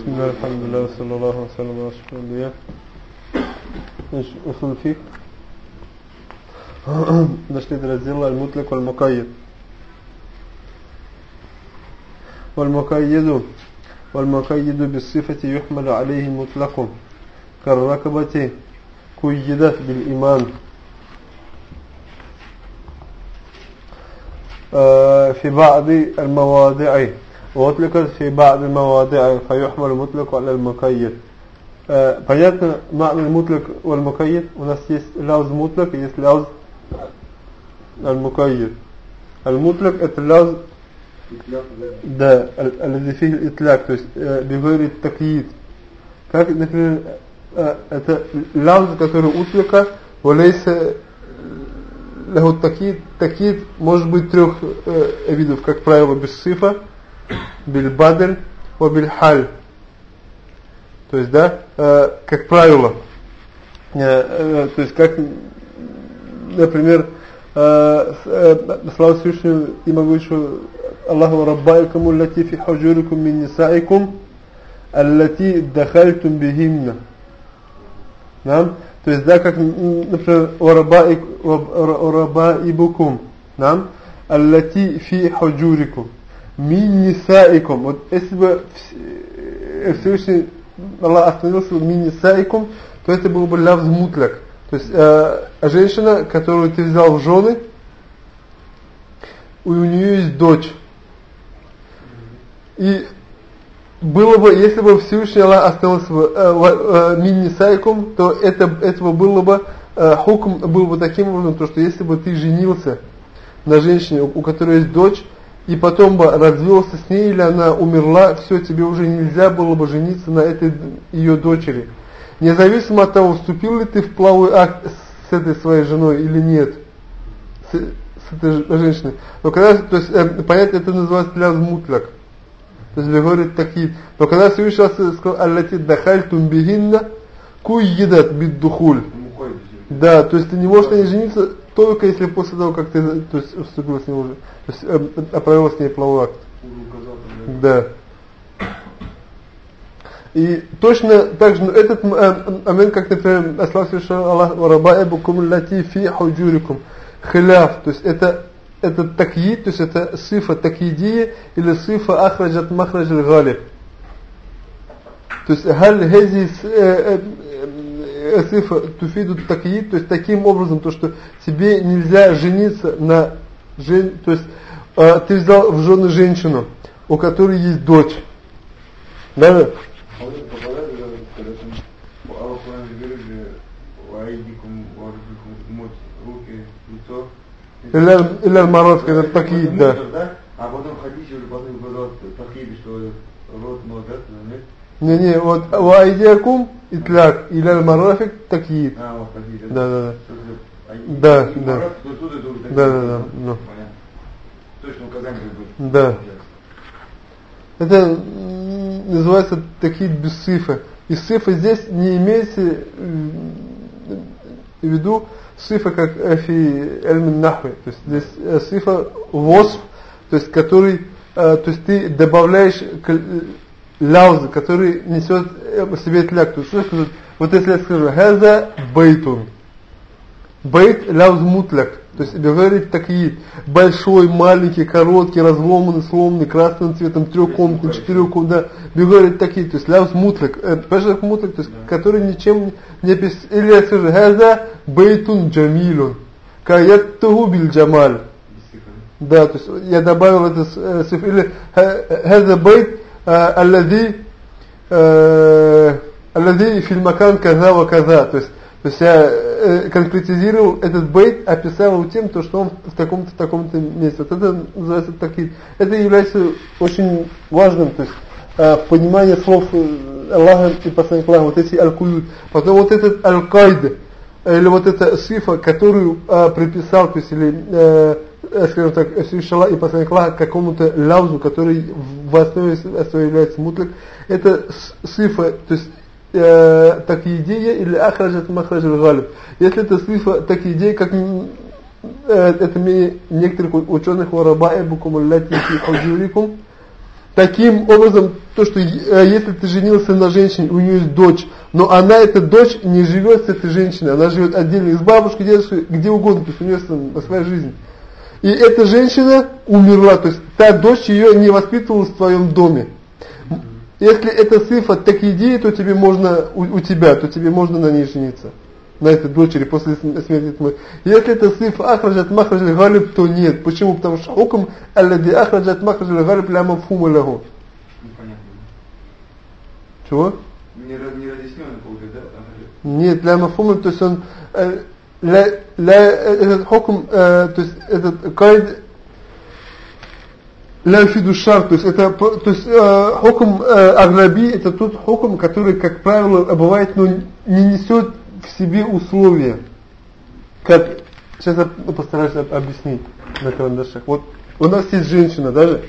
بسم الله الحمد لله وصلى الله وسلم على رسول الله إيش اصول فيه؟ داشت يدرزيلا المطلق والمقيد. والمقيد والمقيد بالصفة يحمل عليه المطلق كالركبة كيدة بالإيمان. آه، في بعض المواضع. وأطلقت في بعض المواضع فيحمل المطلق على المقيد понятно معنى المطلق والمقيد у нас есть لفظ مطلق есть لفظ المقيد المطلق это لفظ да الذي فيه الإطلاق то есть بغير التقييد как например это لفظ который утлика وليس له التقييد تقييد может быть трех видов как правило без сифа бильбадель о бильхаль. То есть, да, э, как правило, э, э, то есть, как, например, э, э, слава Всевышнему и могучему Аллаху Раббайкум аллати фи хаджурикум мин нисаикум аллати дахальтум бихимна. Нам, то есть, да, как, например, Рабаибукум, нам, аллати фи хаджурикум мин нисаикум. Вот если бы Всевышний Аллах остановился в мин нисаикум, то это был бы лавз мутляк. То есть э, женщина, которую ты взял в жены, у нее есть дочь. И было бы, если бы Всевышний Аллах остановился бы э, э, мин нисаикум, то это, этого было бы, э, хукм был бы таким образом, то, что если бы ты женился на женщине, у которой есть дочь, и потом бы развелся с ней, или она умерла, все, тебе уже нельзя было бы жениться на этой ее дочери. Независимо от того, вступил ли ты в плавой акт с этой своей женой или нет, с, с этой женщиной. Но когда, то есть, э, понятно, это называется ляз мутляк. То есть, говорит такие. Но когда Всевышний сказал, «Аллати дахальтум бигинна, куйедат биддухуль». Да, то есть ты не можешь на ней жениться только если после того, как ты то есть, вступил с ней уже, то есть э, отправил с ней половой акт. Да. И точно так же этот момент, как, например, Аллах Аллах букум лати фи худжурикум хиляф, то есть это это такид, то есть это сифа такидия или сифа ахраджат махраджал галиб. То есть халь хези сифа туфиду такид, то есть таким образом, то что тебе нельзя жениться на жен, то есть э, ты взял в жены женщину, у которой есть дочь. Да? Или аль-марат, когда такид, да. А потом хадисе уже потом говорят такид, что род молодец, нет? Не-не, вот вайдиакум итляк или аль-марафик такид. А, вот такид. Да, да, да. Да, да. Да, да, да. Ну. Точно указание будет. Да. Это называется такие без сифы. И сифа здесь не имеется в виду сифа как фи эльмин нахвы. То есть здесь сифа восф, то есть который, то есть ты добавляешь ляузы, который несет в себе тляк. То есть что сказать? Вот если я скажу «Хаза бейтун». Бейт ляуз мутляк. То есть говорит такие большой, маленький, короткий, разломанный, сломанный, красным цветом, трехкомнатный, четырехкомнатный, да, говорит такие, то есть ляуз мутляк. Понимаешь, мутляк, то есть который ничем не опис... Или я скажу «Хаза бейтун джамилун». Каяттуху биль джамаль. Да, то есть я добавил это цифр. Или «Хаза бейт الذي الذي في المكان كذا وكذا то есть то есть я конкретизировал этот бейт, описал его тем, то, что он в таком-то, таком-то месте. Вот это называется такие. Это является очень важным, то есть понимание слов Аллаха и посланника Аллаха, вот эти аль-куют. Потом вот этот аль-кайд, или вот эта сифа, которую приписал, то есть или скажем так, Всевышний и Аллаха какому-то лавзу, который в основе своей является мутлик, это сифа, то есть э, так идея или ахраджат махраджат галиб. Если это сифа так идея, как э, это мнение некоторых ученых варабаи букум аллати фи худжурикум таким образом, то, что э, если ты женился на женщине, у нее есть дочь, но она, эта дочь, не живет с этой женщиной, она живет отдельно, с бабушкой, дедушкой, где угодно, то есть у нее своя жизнь. И эта женщина умерла, то есть та дочь ее не воспитывалась в твоем доме. Если это сифа так идеи, то тебе можно, у, у тебя, то тебе можно на ней жениться. На этой дочери после смерти тьмы. Если это сифа ахраджат махраджат галиб, то нет. Почему? Потому что хукм аллади ахраджат махраджат галиб ля мафума лягу. Чего? Не, не получается, да? Нет, ля мафума, то есть он э, ля, ля, э, этот хукм, э, то есть этот кайд ля фиду шар, то есть это, то есть э, хукм э, аглаби, это тот хукм, который, как правило, бывает, но не несет в себе условия. Как, сейчас я постараюсь об- объяснить на карандашах. Вот у нас есть женщина даже,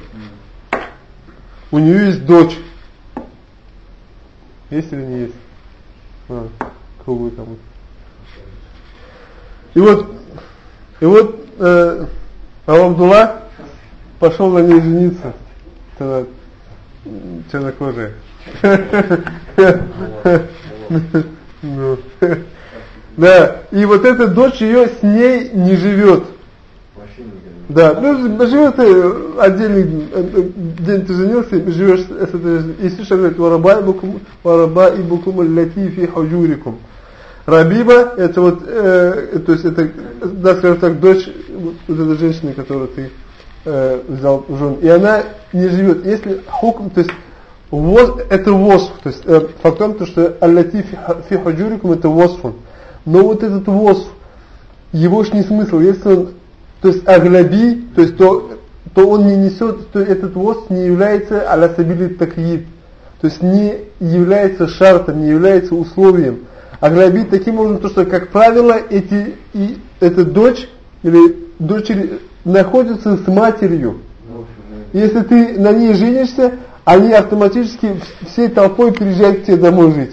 у нее есть дочь. Есть или не есть? А, круглый там. И вот, и вот э, Абдулла пошел на ней жениться. Тогда чернокожая. Да, и вот эта дочь ее с ней не живет. Да, ну живет э, отдельный э, день ты женился, и живешь с этой Иисус говорит, вараба и букум, вараба и букум лати фи хужурикум. Рабиба, это вот, э, то есть это, да, скажем так, дочь вот, этой женщины, которую ты э, взял в жен. И она не живет. Если хукм, то есть воз, это восф, то есть э, факт в том, то, что аллати фи ха- фи хужурикум это восфун. Но вот этот восф, его ж не смысл, если он, то есть агляби, то есть то, то он не несет, то этот восф не является алясабили такиид, то есть не является шартом, не является условием. Агляби таким образом, то, что, как правило, эти, и, эта дочь или дочери находятся с матерью. Если ты на ней женишься, они автоматически вс- всей толпой приезжают к тебе домой жить.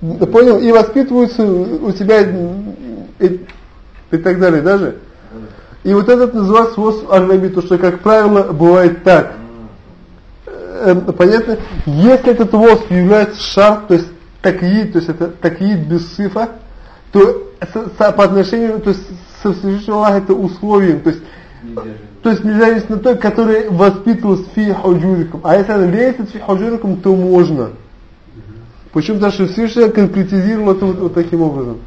Ну да. Понял? И воспитываются у тебя и, и так далее даже. Да. И вот этот называется восф агляби, то что, как правило, бывает так. Э, понятно? Если этот восф является шар, то есть такиид, то есть это такиид без сифа, то со, по отношению, то есть со Всевышнего Аллаха это условием, то есть то есть нельзя жениться на той, который воспитывался фи худжурикум. А если она лезет фи худжурикум, то можно. Почему? Потому что Всевышний конкретизировал это вот, вот таким образом.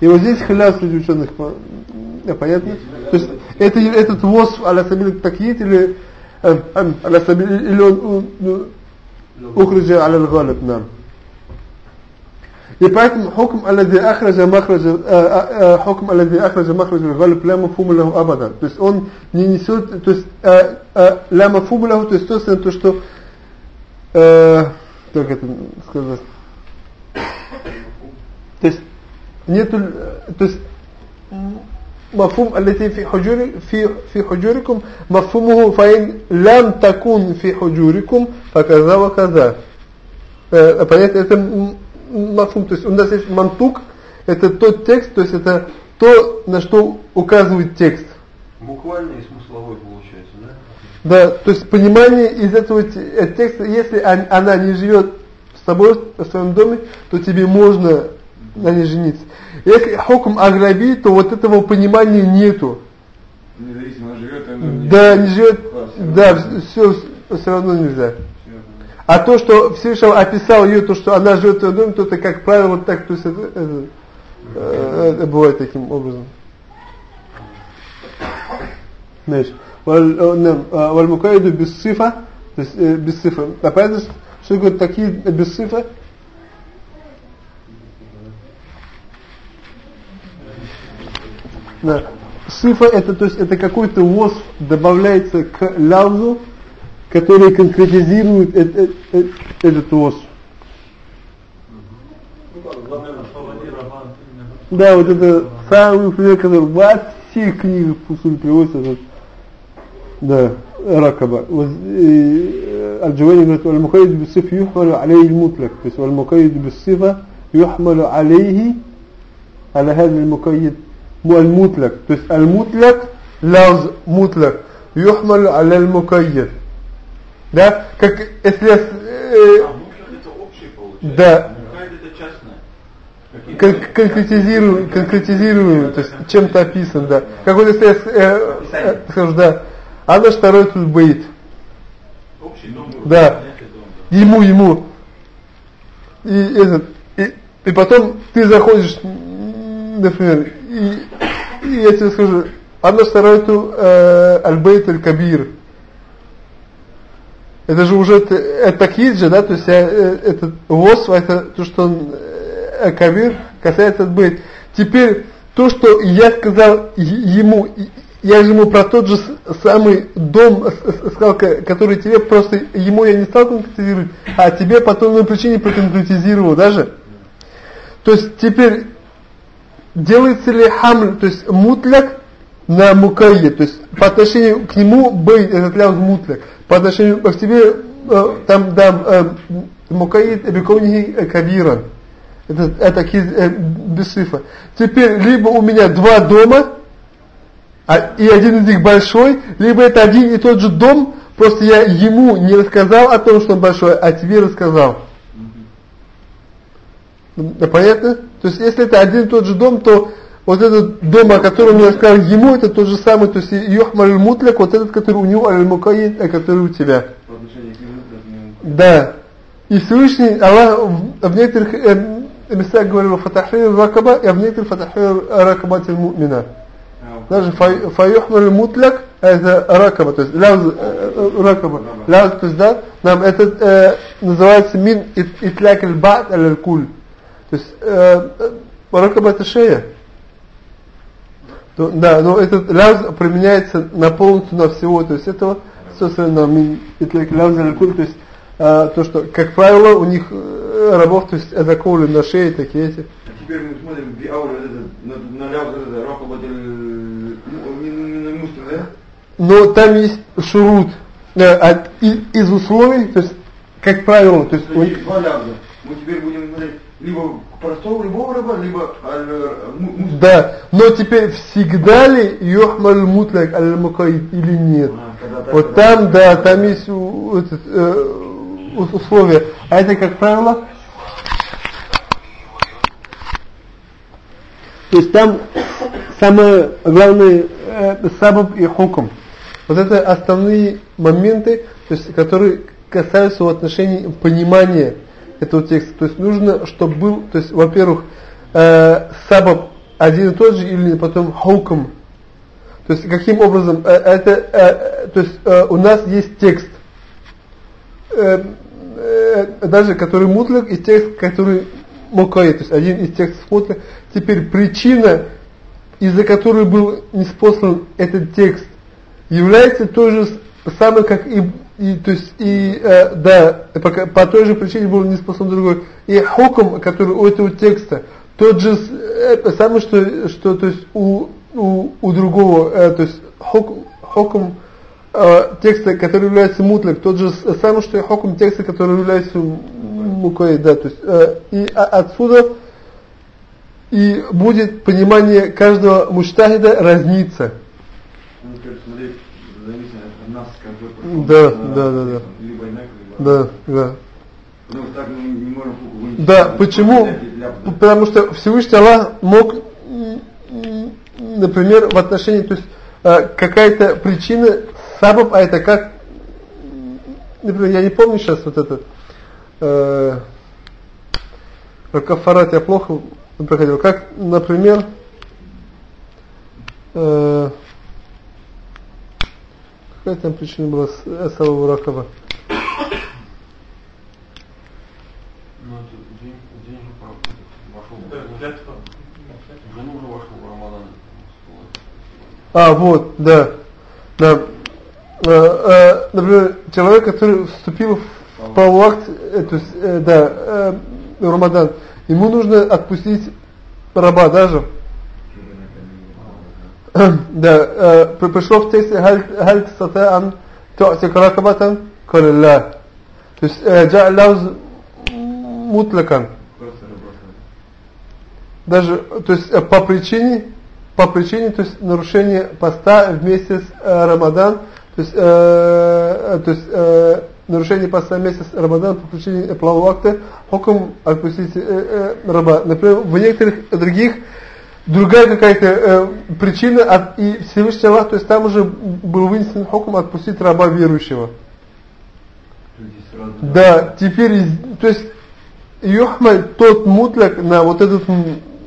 И вот здесь халяв среди ученых, э, понятно? То есть это, этот восф аля сабиль такиит или э, э, аля сабиль, или он у- ну, ухриджа аля галиб нам. И поэтому хукм аллади ахраджа махраджа э, э, э, хукм аллади ахраджа махраджа галиб ля мафума лаху абада. То есть он не несет, то есть э, э, ля мафума лаху, то есть то, есть то что э, как это сказать? То есть нету, э, то есть مفهوم التي في حجور في في حجوركم مفهومه فإن لم تكن في حجوركم فكذا وكذا Э, понятно это м- м- мафум то есть у нас есть мантук это тот текст то есть это то на что указывает текст. Буквально и смысловой получается, да? да то есть понимание из этого э, текста если он- она не живет с тобой в своем доме то тебе можно на ней жениться. Если хукм аграби то вот этого понимания нету. Независимо, она живет, она не Да, не живет, Да, да, все, все равно нельзя. А то, что Всевышний описал ее, то, что она живет в твоем доме, то это, как правило, вот так, то есть это, это, э, это бывает таким образом. Значит, валь-мукаиду без сифа, то есть э, без сифа. А понятно, что такое такие без сифа? Да. Сифа это, то есть это какой-то восф добавляется к лявзу, которые конкретизируют э, э, э, этот, этот, этот Да, вот это самый пример, который во всех книгах Пусуль приводится, этот, да, Ракаба. Аль-Джавани говорит, «Аль-Мукаид бисиф юхмалю алейхи мутлак». То есть, «Аль-Мукаид бисифа юхмалю алейхи аля хазм аль-Мукаид мутлак. То есть, «Аль-мутлак» лаз мутлак. «Юхмалю аля мукайд. Да? Как если. Э, А. Да. Какие- кон- конкретизирую, конкретизирую, то есть чем-то описан, да. Как вот если я с- э, э, скажу, да, Анна второй тут боит. Да. Ему, ему. И этот, и, и потом ты заходишь, например, и, и я тебе скажу, Анна второй тут э, Аль-Бейт Аль-Кабир. Это же уже это такие же, да, то есть этот ВОС, это то, что он э, Кабир касается бейт. Теперь то, что я сказал ему, я же ему про тот же самый дом сказал, ко- который тебе просто, ему я не стал конкретизировать, а тебе по той причине проконкретизировал даже. То есть теперь делается ли хамль, то есть мутляк на мукайе, то есть по отношению к нему бей этот ляуз мутляк, по отношению к тебе э, там да э, мукайет беконихи кабиран. Это, это э, без шифа. Теперь либо у меня два дома, а, и один из них большой, либо это один и тот же дом, просто я ему не рассказал о том, что он большой, а тебе рассказал. Да, понятно? То есть если это один и тот же дом, то вот этот дом, о котором я сказал ему, это тот же самый, то есть Йохмаль Мутляк, вот этот, который у него, Аль-Мукаид, а который у тебя. Да. И Всевышний Аллах в, некоторых э, местах говорил Фатахир Ракаба, и в некоторых Фатахир Ракабатил Му'мина. А, Даже Фаюхмаль Мутляк, это Ракаба, то есть ляуз, э, э, Ракаба. Ляуз, то есть, да, нам это э, называется мин ит- итляк аль-бад аль-куль. То есть, э, э, Ракаба это шея. То- да, но этот ляуз применяется на полностью на всего, то есть этого, собственно, мин итляк ляуз аль-куль, то есть, э, то, что, как правило, у них э, рабов, то есть, это колы на шее, такие эти. А теперь мы смотрим вот это, на, вот это, ракабатель, муслим, да? но там есть шурут э, из условий, то есть, как правило, то есть, То есть два лявза. Мы теперь будем смотреть либо простого любого раба, либо э, да, но теперь всегда ли йохмаль мутляк аль мукаид или нет? А, Вот там, да, там есть этот, э, условия, а это, как правило, то есть там самое главное э, сабаб и хукм. Вот это основные моменты, то есть, которые касаются в отношении понимания этого текста. То есть нужно, чтобы был, то есть, во-первых, э, сабаб один и тот же или потом хукм. То есть каким образом э, это, э, то есть э, у нас есть текст, э, э, даже который мутлак и текст, который мукай, то есть один из текстов мутлак. Теперь причина, из-за которой был неспослан этот текст, является той же самой, как и, и то есть и э, да, по, по той же причине был неспослан другой. И хукм, который у этого текста, тот же э, самый, что, что то есть у, у, у другого, э, то есть хукм, хукм э, текста, который является мутлак, тот же с- самый, что и хукм текста, который является мукой, да, то есть э, и а- отсюда и будет понимание каждого муштахида разниться. Ну, теперь смотреть, зависит от нас, как бы, Да, да, да, да. Либо иначе, либо... Да, да. Потому что так мы не можем фуку вынести. Да, почему? Потому что Всевышний Аллах мог, например, в отношении, то есть э, какая-то причина, сабаб, а это как, например, я не помню сейчас вот это, э, кафарат я плохо проходил, как, например, э, какая там причина была с э, самого Ракова? Ну, это день, день же про- вошел в Рамадан. Жену уже вошел в Рамадан. А, вот, да. да. Э, э, например, человек, который вступил в полуакт, э, то есть, э, да, э, в Рамадан, ему нужно отпустить раба даже. да, э, при- пришло в тексте «Халь халь тастата'ан ту'тик ракабатан?» «Каль ла». То есть, э, «Джа лауз мутлакан». Даже, то есть э, по причине, по причине, то есть нарушения поста вместе с Рамадан, то есть, то есть нарушение поста месяц Рамадан по причине полового акта, хоком отпустить э, э, раба. Например, в некоторых других другая какая-то э, причина от, и Всевышний Аллах, то есть там уже был вынесен хоком отпустить раба верующего. Да, теперь, то есть Юхмаль тот мутляк на вот этот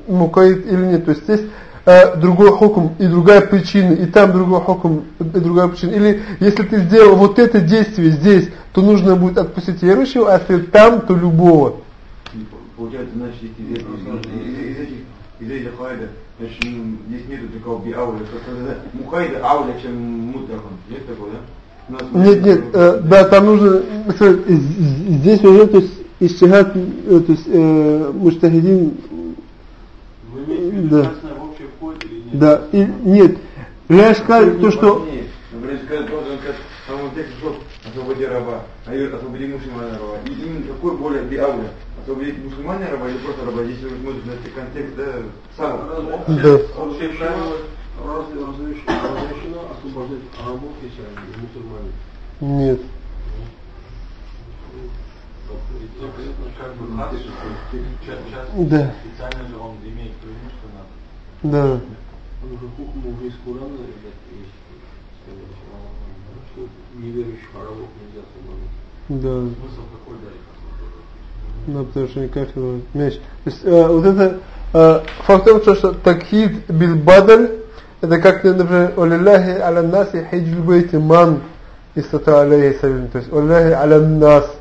мукаид или нет, то есть здесь э, другой хокум и другая причина, и там другой хокум и другая причина. Или если ты сделал вот это действие здесь, то нужно будет отпустить верующего, а если там, то любого. Получается, значит, из этих, этих хайда, значит, здесь нету такого биауля, мухайда ауля, чем мутлакон. Есть такое, да? Нет, нет, э, да, там нужно, здесь уже, то есть, истихат, э, то есть, э, муштахидин, да. Да, и нет. Я сказал то, что... Освободи раба, а освободи мусульмана раба. И именно какой более биауля? Освободить мусульмана раба или просто раба? Если вы смотрите на этот контекст, да, сам. Да. Вообще правило разрешено освобождать рабов, если они мусульмане? Нет. Да. Специально же он имеет преимущество над... Да. Он уже хухму уже из Курана, ребят, есть, что неверующих арабов нельзя освободить. Да. Смысл какой да Ну, потому что они кафиры мяч. То есть, э, вот это, э, факт в том, что такхид бильбадаль, это как, например, «Олиллахи аля наси хиджл бейти ман истата алейхи сабилин». То есть, «Олиллахи аля нас».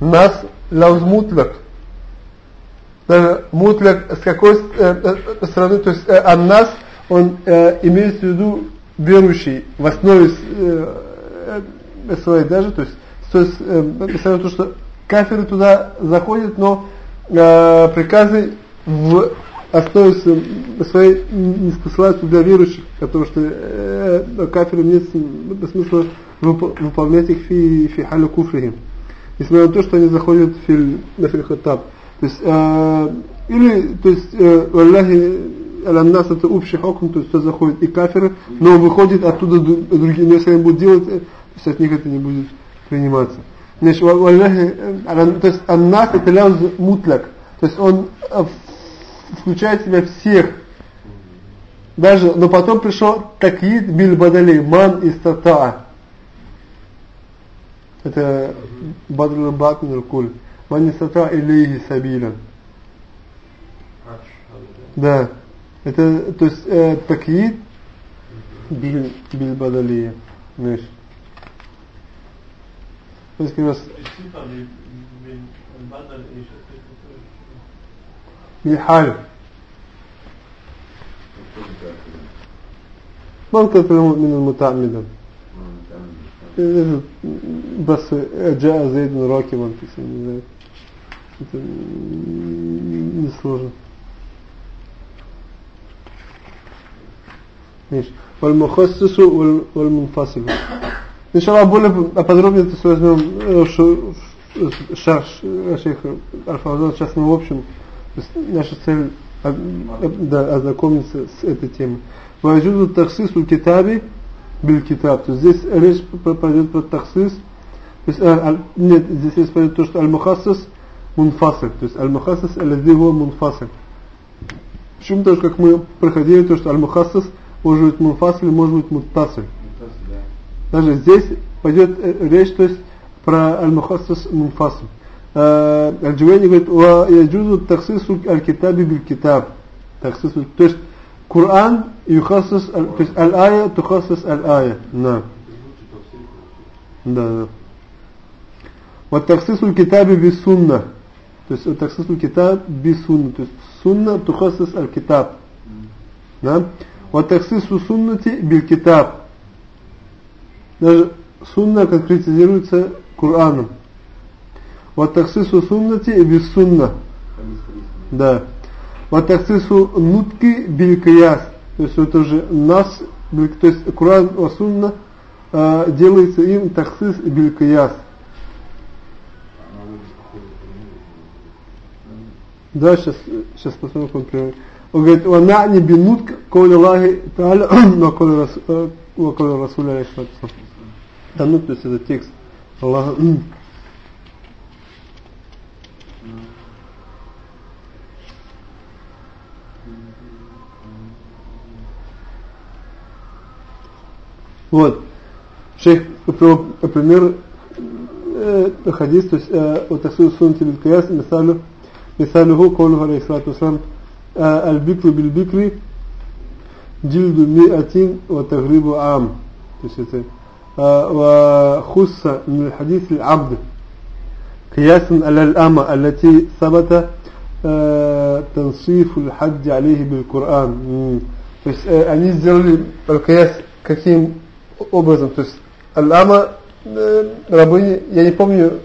Нас лауз мутлак. Даже мутляк с какой э, э, стороны, то есть э, аннас, он э, имеет в виду верующий в основе э, э, своей даже, то есть, то есть э, то, что кафиры туда заходят, но э, приказы в основе своей не посылаются для верующих, потому что э, кафиры нет смысла выполнять их фи, фи халя куфрихим. Несмотря на то, что они заходят в фильм, на фильхатаб. То есть, э, или, то есть, э, Аллахи, нас это общий хокм, то есть, кто заходит и кафиры, но выходит оттуда другие, если они будут делать, то есть, от них это не будет приниматься. Значит, то есть, аннас это ляуз мутляк, то есть, он э, включает в себя всех, даже, но потом пришел такид биль бадали, ман из татаа. Это бадрул батн куль. Ман нисата илейхи сабиля. Да. Это, то есть, э, такид биль, биль бадалия. Знаешь. То есть, как раз... بالحال من كثر من المتعمدا بس جاء زيد راكبا في سبيل الله это не сложно. Видишь, вальмухассису вальмунфасилу. Иншаллах более подробнее это возьмем шарш шейх Аль-Фаузан. Сейчас мы в общем, наша цель да, ознакомиться с этой темой. Ваджуду таксису китаби бил китаб. То есть здесь речь пойдет про таксис. То есть, а, нет, здесь речь пойдет то, что аль-мухассис мунфасиль. То есть аль-мухассис аль-лади его мунфасиль. Почему тоже, как мы проходили, то, что аль-мухассис может быть мунфасиль, может быть муттасиль. Даже здесь пойдет э, речь, то есть про аль-мухассис мунфасиль. Э, Аль-Джувайни говорит, ва яджузу таксису аль-китаби биль-китаб. Таксису, то есть Коран юхассис, то есть аль-ая тухассис аль-ая. Да. Да, да. Вот таксису китаби без сунна. То есть таксису китаб без сунна. То есть сунна тухассис аль-китаб. Да? Вот таксису суннати бил китаб. Даже сунна конкретизируется Кораном. Вот таксису суннати без сунна. Да. Вот таксису нутки бил кияс. То есть это уже нас, то есть Куран и Сунна э, делается им таксис бил кияс. Да, сейчас, сейчас посмотрим, как он приводит. Он говорит, «Ванани бинутк коли Аллахи Та'аля ва коли Расуля алейхи Да, ну, то есть это текст Аллах. Вот. Шейх привел пример э, хадис, то есть э, вот такой сунти бил кияс, мисалю, мисалюху, каулюху, алейхиссалату вассалам, аль-бикру бил-бикри, джильду миатин, ва тагрибу ам. То есть это وخص من الحديث العبد قياسا على الأمة التي ثبت تنصيف الحج عليه بالقرآن то есть э, они сделали аль-каяс каким образом то есть аль-ама э, рабыни я не помню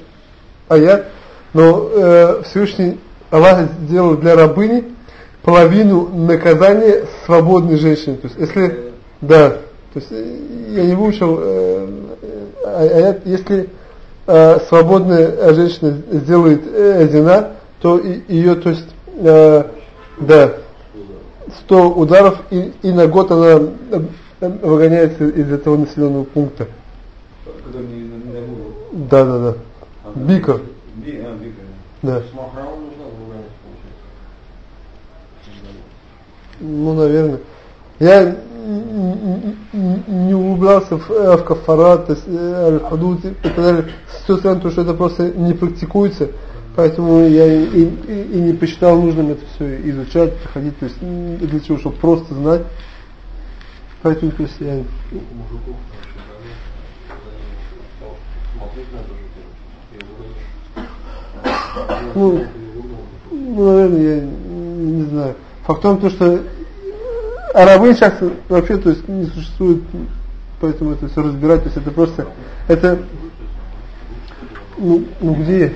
аят но э, Всевышний Аллах сделал для рабыни половину наказания свободной женщины то есть если да то есть я не выучил э, аят, если э, свободная женщина сделает э, зина, то и, ее, то есть, э, да, 100 ударов и, и на год она выгоняется из этого населенного пункта. Да, да, да. Бикр. Да. Ну, наверное. Я не углублялся в, э, в кафарат, э, аль-худуд и так далее, с той стороны, потому что это просто не практикуется, поэтому я и, и, и не посчитал нужным это все изучать, проходить, то есть для чего, чтобы просто знать. Поэтому, то есть я... Ну, ну, наверное, я не знаю. Факт в том, то, что а рабы сейчас вообще то есть не существует, поэтому это все разбирать, то есть это просто, это, ну, ну где?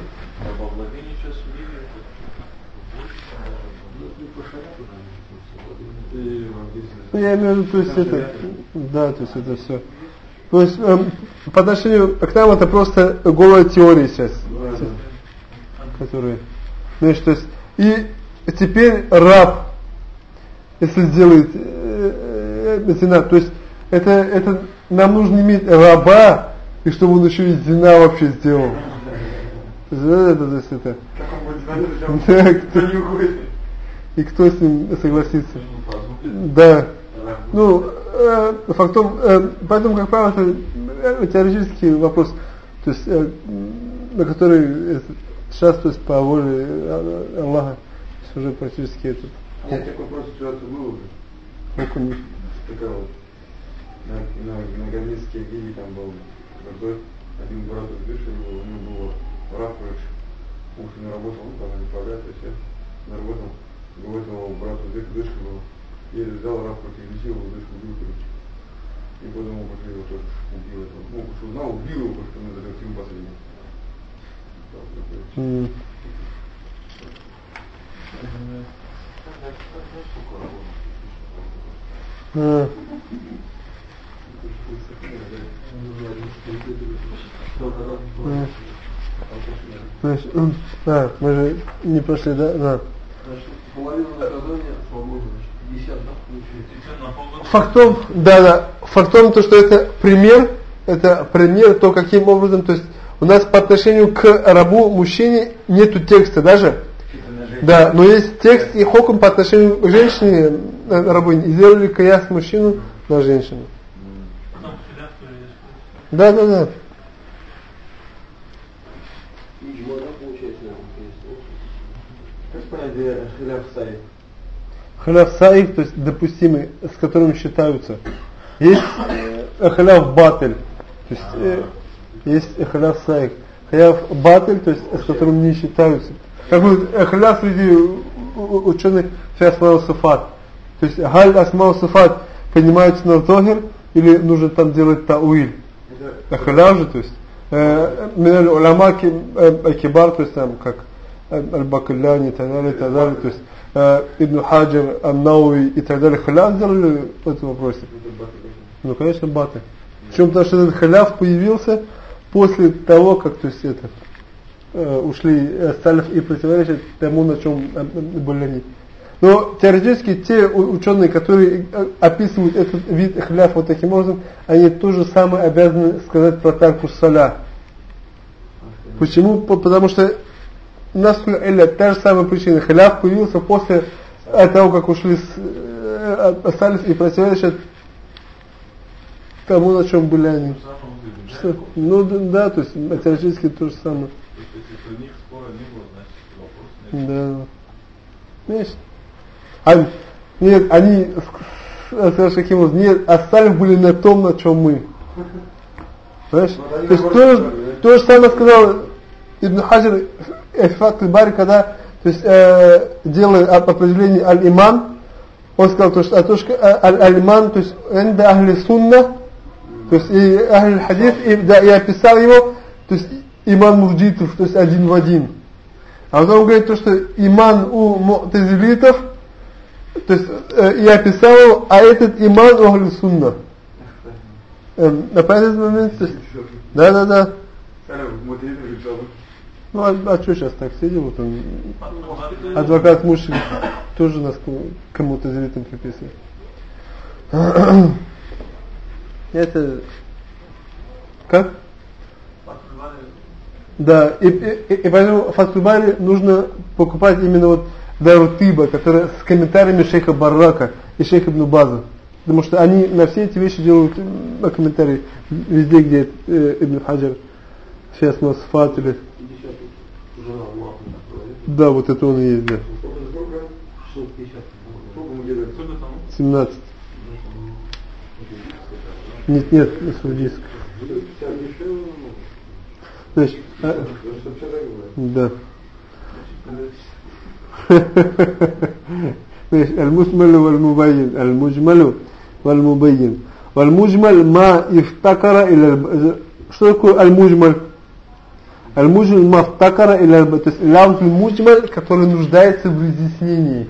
Ну, я имею в виду, то есть это, да, то есть это все. То есть эм, по отношению к нам это просто голая теория сейчас, которые, значит, то есть и теперь раб если сделает э, э, зина. То есть это, это нам нужно иметь раба, и чтобы он еще и зина вообще сделал. Это, то есть это. Да, кто, и кто с ним согласится? Да. Ну, э, фактом, э, поэтому, как правило, это э, теоретический вопрос, то есть, э, на который э, сейчас, то есть, по воле Аллаха, уже практически этот нет, такой просто ситуация был уже. Конечно. Такая вот. На, на, на Гамлинской гире там был другой, один брат из был, у него был раб, короче, муж не работал, ну там они управляют, и все, не работал. У этого брата дышка была. Еле взял раб, короче, и висел, дышку убил, короче. И потом его пошли его тоже убил этого. Ну, что знал, убил его, потому что он это фильм последний. Mm. А. Значит, да, мы же не пошли, да? Да. Фактом, да, да, фактом то, что это пример, это пример, то каким образом, то есть у нас по отношению к рабу мужчине нету текста даже, да, но есть текст и хокум по отношению к женщине, э, рабыне. И сделали каяс мужчину на женщину. Да, да, да. Халяв саиф, то есть допустимый, с которым считаются. Есть э, халяв батель, то есть э, есть халяв саиф. Халяв батель, то есть с которым не считаются. Как бы хляс среди ученых fi асмау сифат. То есть галь асмау сифат понимается на зохир или нужно там делать тауиль. Хляс же, то есть من уляма кибар, то есть там как Аль-Бакалляни и так далее, и так далее, то есть Ибн Хаджар, Ан-Науи и так далее, халяв сделали в этом вопросе? Ну, конечно, баты. Причем потому что этот халяв появился после того, как, то есть это, ушли э, салиф и противоречат тому, на чем э, были они. Но теоретически те ученые, которые описывают этот вид хляф вот таким образом, они тоже самое обязаны сказать про тарку саля. Почему? Потому что нас или та же самая причина. Халяв появился после того, как ушли с, э, остались и противоречат тому, на чем были они. Ну да, то есть теоретически то же самое. Да. Видишь? А, нет, они, скажешь, каким нет, остальные были на том, на чем мы. Понимаешь? То есть то, то же самое сказал Ибн Хаджир Эфат Бари, когда то есть, э, делая определение аль-иман, он сказал, то, что, а то, что э, аль-иман, то есть энда ахли сунна, то есть и ахли хадис, и, да, и описал его, то есть иман мурджитов, то есть один в один. А потом он говорит то, что иман у му'тазилитов, то есть э, я описал, а этот иман у ахли сунна. Эм, на этот момент, то есть, да, да, да. Ну, а, а что сейчас так сидим? Вот он, адвокат муж тоже нас кому-то зрителям приписывает. Это... Как? Да, и, и, и поэтому Фатульбари нужно покупать именно вот Дарутыба, который с комментариями шейха Баррака и шейха Ибн База. Потому что они на все эти вещи делают на комментарии везде, где э, Ибн Хаджар, сейчас нас Фат или да, вот это он и есть, да. 17. Нет, нет, диск. Значит, а, да. المثمل والمبين المجمل والمبين والمجمل ما افتكر الى что такое المجمل Аль-Муджмаль мафтакара или то есть ляутл муджмаль, который нуждается в разъяснении.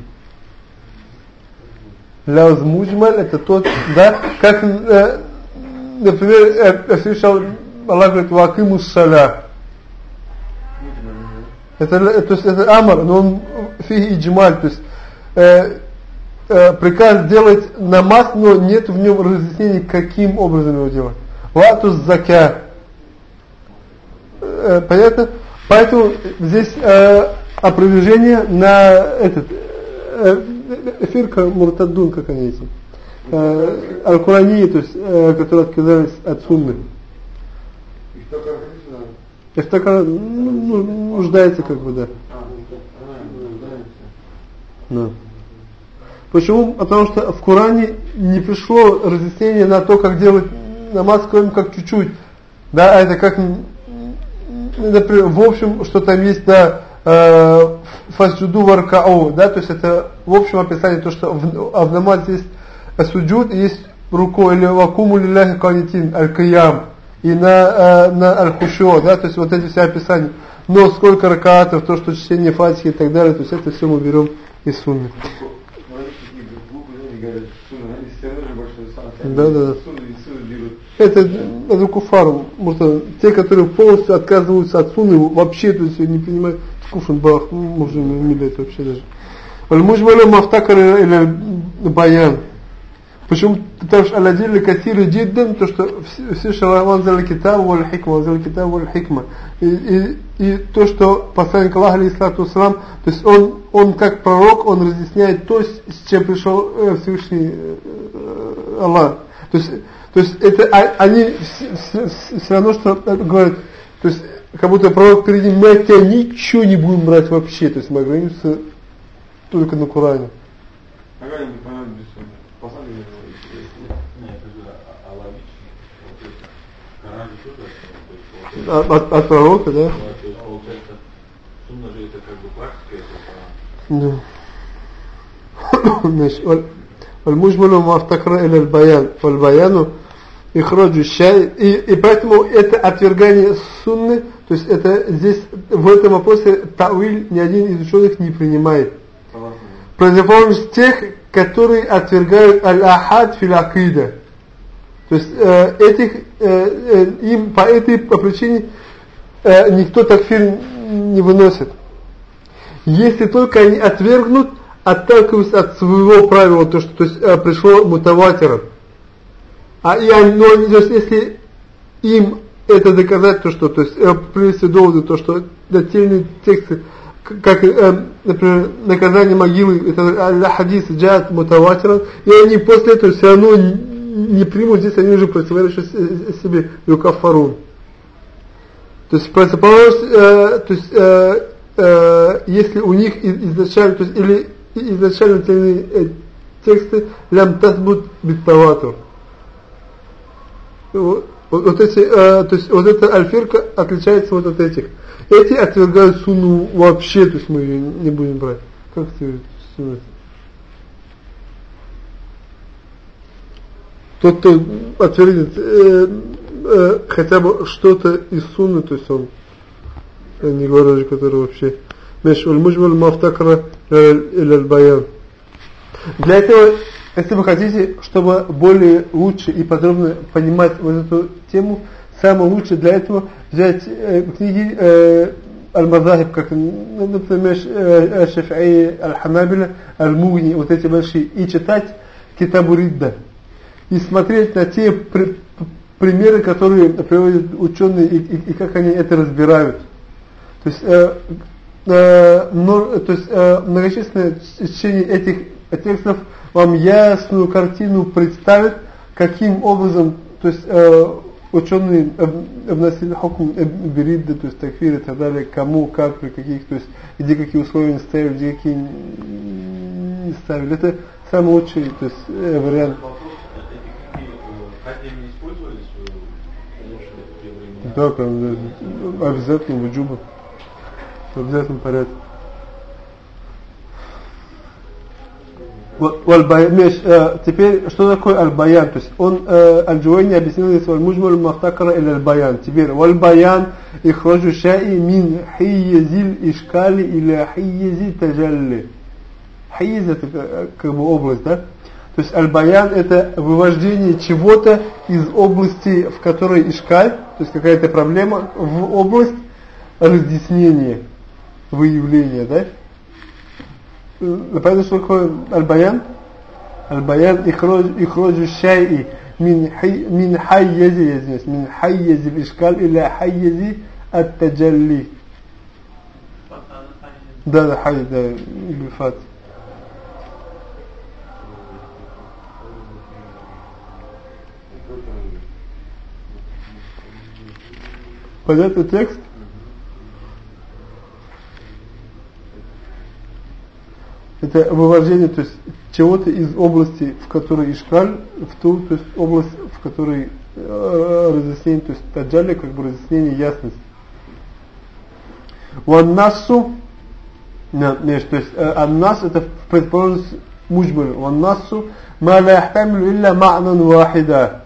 Ляуз муджмаль это тот, да, как, э, например, я слышал, Аллах говорит, вакиму шаля. Это, то есть это амар, но он фи иджмаль, то есть э, э, приказ делать намаз, но нет в нем разъяснений, каким образом его делать. Ватус закя. Э, понятно? Поэтому здесь э, опровержение на этот э, фирка Муртаддун, как они эти. Э, Аль-Курани, то есть, э, которые отказались от сунны. Ихтакар ну, ну, нуждается как бы, да. Да. Почему? Потому что в Коране не пришло разъяснение на то, как делать намаз, кроме как чуть-чуть. Да, а это как например, в общем, что там есть, да, э, фасджуду варкау, да, то есть это в общем описание, то, что в, а в намазе есть суджуд, есть руку или вакуму лилляхи канитин, аль-каям, и на, э, на аль-хушо, да, то есть вот эти все описания. Но сколько ракатов, то, что чтение фатихи и так далее, то есть это все мы берем из сунны. Да, да, да. Это, это куфар, может, те, которые полностью отказываются от сунны, вообще то есть, не понимают, куфан бах, можно не дать вообще даже. Аль-Муджмаля мафтакар или баян. Почему потому что аладилли катиры джиддан, то что все шалаван зал китаб валь хикма, зал китаб валь хикма. И, и, и то, что посланник Аллаха, алейхиссалату то есть он, он как пророк, он разъясняет то, с чем пришел э, Всевышний э, Аллах. То есть то есть это а, они все равно что говорят, то есть как будто пророк перед ним, мы от тебя ничего не будем брать вообще, то есть мы ограничимся только на Коране. От, от, от пророка, да? Да. Значит, والمجمل ما افتقر إلى البيان والبيان ихраджу щай. И, и поэтому это отвергание сунны, то есть это здесь, в этом вопросе Тауиль ни один из ученых не принимает. Противоположность тех, которые отвергают аль-ахад фил-акида. то есть э, этих, э, э, им по этой по причине э, никто такфир не выносит. Если только они отвергнут, отталкиваются от своего правила, то, что то есть, э, пришло мутаватером. А и они, но, то есть, если им это доказать то, что, то есть э, привести доводы, то, что дательные тексты, как, э, например, наказание могилы, это хадис джад мутаватиран, и они после этого все равно не примут, здесь они уже противоречат себе юкафарун. То есть противоположность, э, то есть э, э, если у них изначально, то есть или изначально э, тексты лям тазбут биттаватур. Вот, вот эти, э, то есть вот эта альфирка отличается вот от этих. Эти отвергают суну вообще, то есть мы ее не будем брать. Как ты сунна? Тот, кто отвергнет э, э, хотя бы что-то из сунны, то есть он, я не говорю же, который вообще. Меш, аль-мужмаль мафтакра или аль-баян. Для этого, если вы хотите, чтобы более лучше и подробно понимать вот эту тему, самое лучшее для этого взять э, книги э, Аль-Мазахиб, как, ну, например, э, Шафии, Аль-Ханабиля, Аль-Мугни, вот эти большие, и читать Китабу Ридда. И смотреть на те при, примеры, которые приводят ученые, и, и, и как они это разбирают. То есть, э, э, но, то есть э, многочисленное чтение этих текстов вам ясную картину представит, каким образом то есть, э, ученые вносили хукм беридда, то есть такфир и так далее, кому, как, при каких, то есть где какие условия не ставили, где какие не ставили. Это самый лучший то есть, э, вариант. Да, обязательно в джуба. В обязательном порядке. Э, теперь, что такое аль-баян? То есть он, э, аль-джуайни объяснил здесь валь-мужмаль мафтакара или аль-баян. Теперь, валь-баян ихраджу шаи мин хийязиль ишкали или хийязи таджалли. Хийяз это э, как бы область, да? То есть аль-баян это вывождение чего-то из области, в которой ишкаль, то есть какая-то проблема, в область разъяснения, выявления, да? Э, Понятно, что такое аль-баян? Аль-баян ихроджу шайи мин хайязи, я извиняюсь, мин хайязи в ишкаль или хайязи от таджалли. Да, да, хай, да, бифатс. Понятный текст? это вывождение то есть чего-то из области, в которой ишкаль, в ту то есть область, в которой э, разъяснение, то есть таджали, как бы разъяснение ясность. Ваннасу, то есть э, аннас это предположность мужбаль. Ваннасу ма ла яхтамилу илля ма'нан вахида.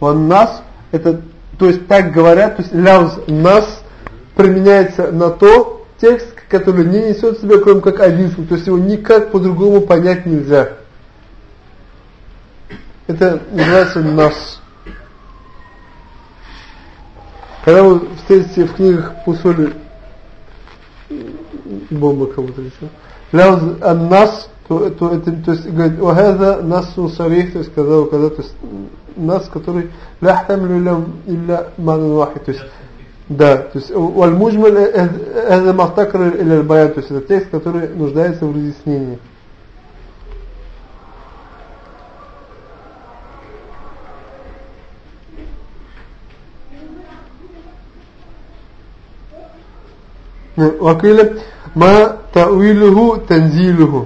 Ваннас это, то есть так говорят, то есть ляуз нас применяется на то, текст, который не несет в себе, кроме как один то есть его никак по-другому понять нельзя. Это называется нас. Когда вы встретите в книгах Пусоли бомба кому-то летела, ляуз нас, то, то, это, то есть говорит, вахаза насу сарих, то есть сказал, когда, то есть нас, который ля хтамлю илля ману вахид, то есть да, то есть валь-муджмаль это махтакр или баян, то есть это текст, который нуждается в разъяснении. وقيل ما تأويله تنزيله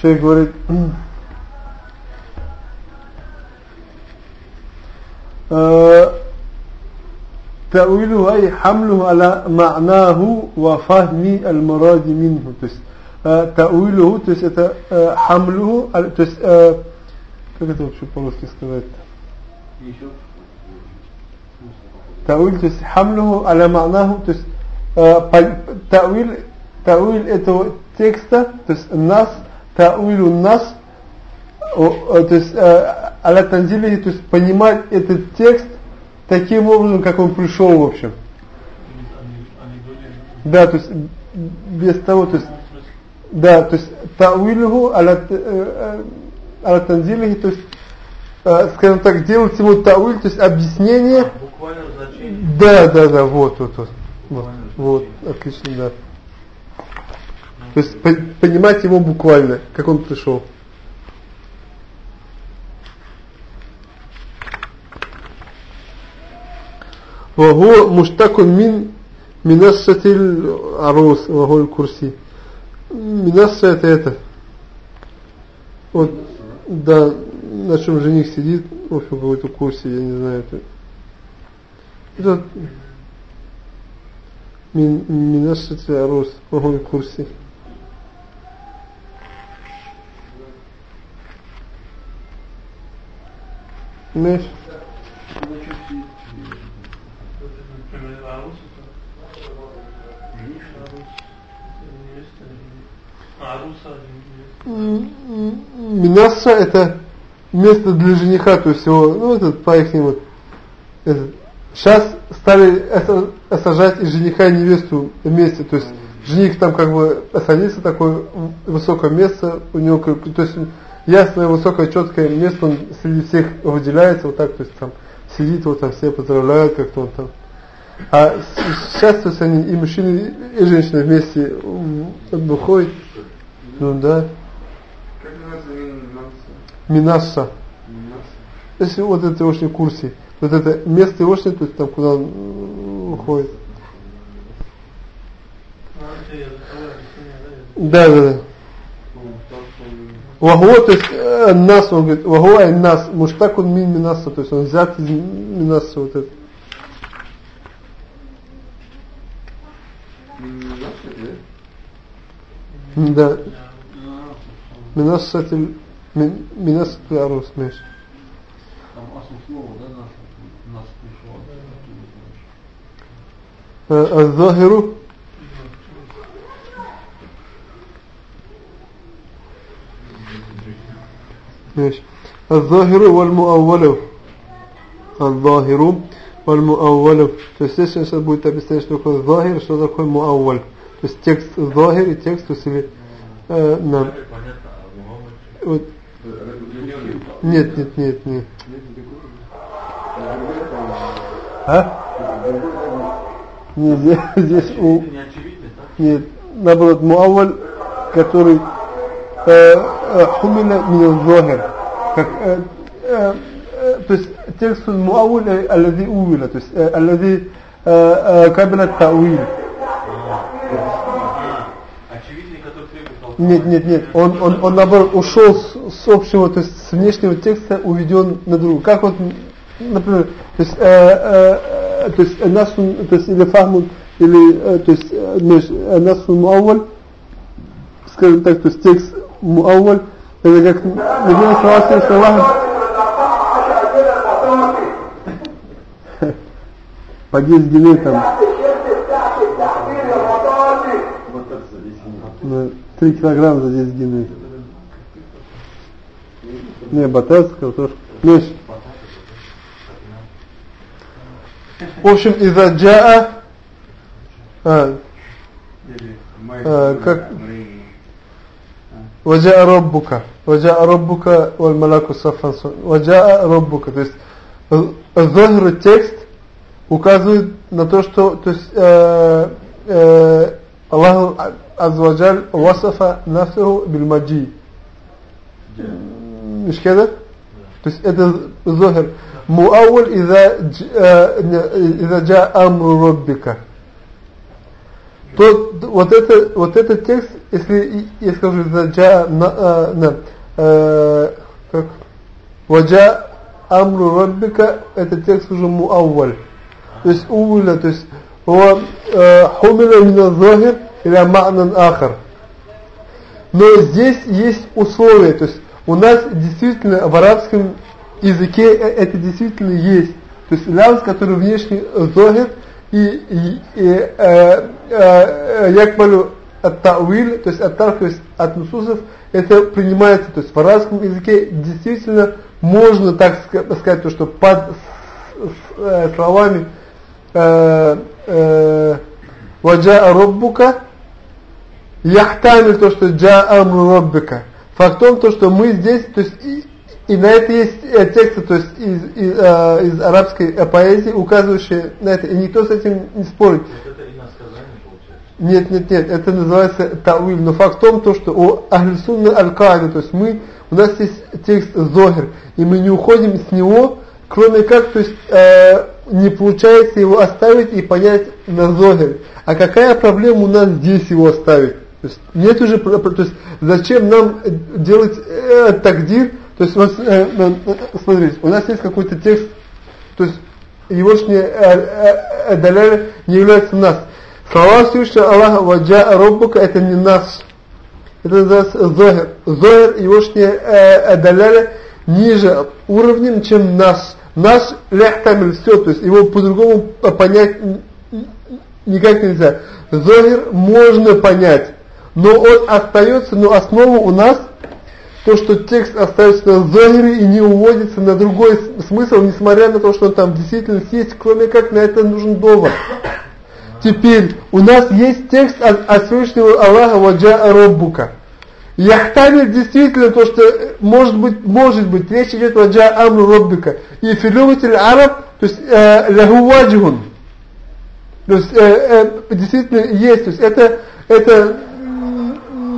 Шейх говорит, تأويله أي حمله على معناه وفهم المراد منه то есть تأويله то есть это حمله то есть как это вообще по-русски сказать تأويل то есть حمله على معناه то есть تأويل Тауиль этого текста, то есть нас, тауилю нас, то есть э, аля танзилихи, то есть понимать этот текст таким образом, как он пришел в общем. Да, то есть без того, то есть да, то есть тауилюху э, э, аля танзилихи, то есть скажем так, делать ему тауиль, то есть объяснение. Буквально значение. Да, да, да, вот, вот, вот. Вот, вот, отлично, да. То есть понимать его буквально, как он пришел. وهو مشتق من منصة العروس وهو الكرسي Минасса это это. Вот, да, на чем жених сидит, в общем, какой-то курсе, я не знаю, это. Это Минасса Арус, вагон курсе. Понимаешь? Минасса это место для жениха, то есть его, ну этот по их этот. Сейчас стали осажать и жениха, и невесту вместе, то есть жених там как бы садится такое высокое место, у него, то есть ясное, высокое, четкое место, он среди всех выделяется, вот так, то есть там сидит, вот там все поздравляют, как-то он там. А сейчас, то есть они и мужчины, и женщины вместе выходят, ну да. Как называется Минасса? Минасса. Если вот это его курсе, вот это место его, то есть там, куда он уходит. Да, да, да. Вагуа, то э, нас, он говорит, вагуа и нас, он мин минаса, то есть он взят из минаса вот это. Да. Минаса ты, Арус, Миш. Там асу слово, да, нас пришло? Э, Аз-Захиру? ماشي الظاهر والمؤول الظاهر والمؤول то есть здесь сейчас будет объяснять что такое ظاهر что такое муавваль то есть текст ظاهر и текст то есть или э, на вот нет нет нет нет а нет здесь, здесь у нет наоборот муавваль который Э, э, хумина мин э, то есть текст муауил аллази увила, то есть аллази кабина тауил. Нет, нет, нет. Он, он, он наоборот ушел с, с общего, то есть с внешнего текста уведен на другую. Как вот, например, то есть, э, э, то есть насун, то есть или фахмун, или то есть ну, насун муаваль, скажем так, то есть текст مؤول إذا جاك نبينا صلى الله عليه وسلم по 10 геней там ну, 3 килограмма за 10 геней не батас, картошка меньше в общем из-за джаа а, а, как وجاء ربك وجاء ربك والملاك صفا وجاء ربك то есть ظهر текст указывает на то что то есть э, э, Аллах Азваджаль васафа нафсаху бильмаджи مش كده то есть это ظهر مؤول إذا إذا جاء أمر ربك то вот это вот этот текст, если я скажу за джа на, а, на э, как ваджа амру раббика, этот текст уже муавваль. То есть увуля, то есть هو حمل من الظاهر إلى معنى آخر. Но здесь есть условия, то есть у нас действительно в арабском языке э, это действительно есть. То есть лямс, который внешний зохер, и, и э, э, якмалю от-тауиль, то есть отталкиваясь от нусусов, это принимается, то есть в арабском языке действительно можно так сказать, то, что под э, словами э, э, «Ваджа роббука» яхтамиль то, что «Джа амру роббика». Факт в том, то, что мы здесь, то есть и, на это есть э, тексты, то есть из, из, э, из арабской э, поэзии, указывающие на это, и никто с этим не спорит. Нет, нет, нет, это называется тауиль. Но факт в том, то, что у Ахлисунна Аль-Каида, то есть мы, у нас есть текст Зохер, и мы не уходим с него, кроме как, то есть э, не получается его оставить и понять на Зохер. А какая проблема у нас здесь его оставить? То есть нет уже, то есть зачем нам делать э, тагдир? То есть вот, э, э, смотрите, у нас есть какой-то текст, то есть его э, э, э, не является нас. Слова Всевышнего Аллаха «Ваджа Роббука» это не нас. Это называется Зохер. Зохер егошние э, ниже уровнем, чем нас. Наш ляхтамиль все, то есть его по-другому понять никак нельзя. Зохер можно понять, но он остается, но основа у нас то, что текст остается на зохере и не уводится на другой смысл, несмотря на то, что он там действительно есть, кроме как на это нужен довод. Теперь у нас есть текст от, от Всевышнего Аллаха «Ваджа Роббука». Яхтамит действительно то, что может быть, может быть, речь идет «Ваджа Амру Роббика». И филюватель араб, то есть э, «Лаху ваджхун». То есть э, э, действительно есть, то есть это, это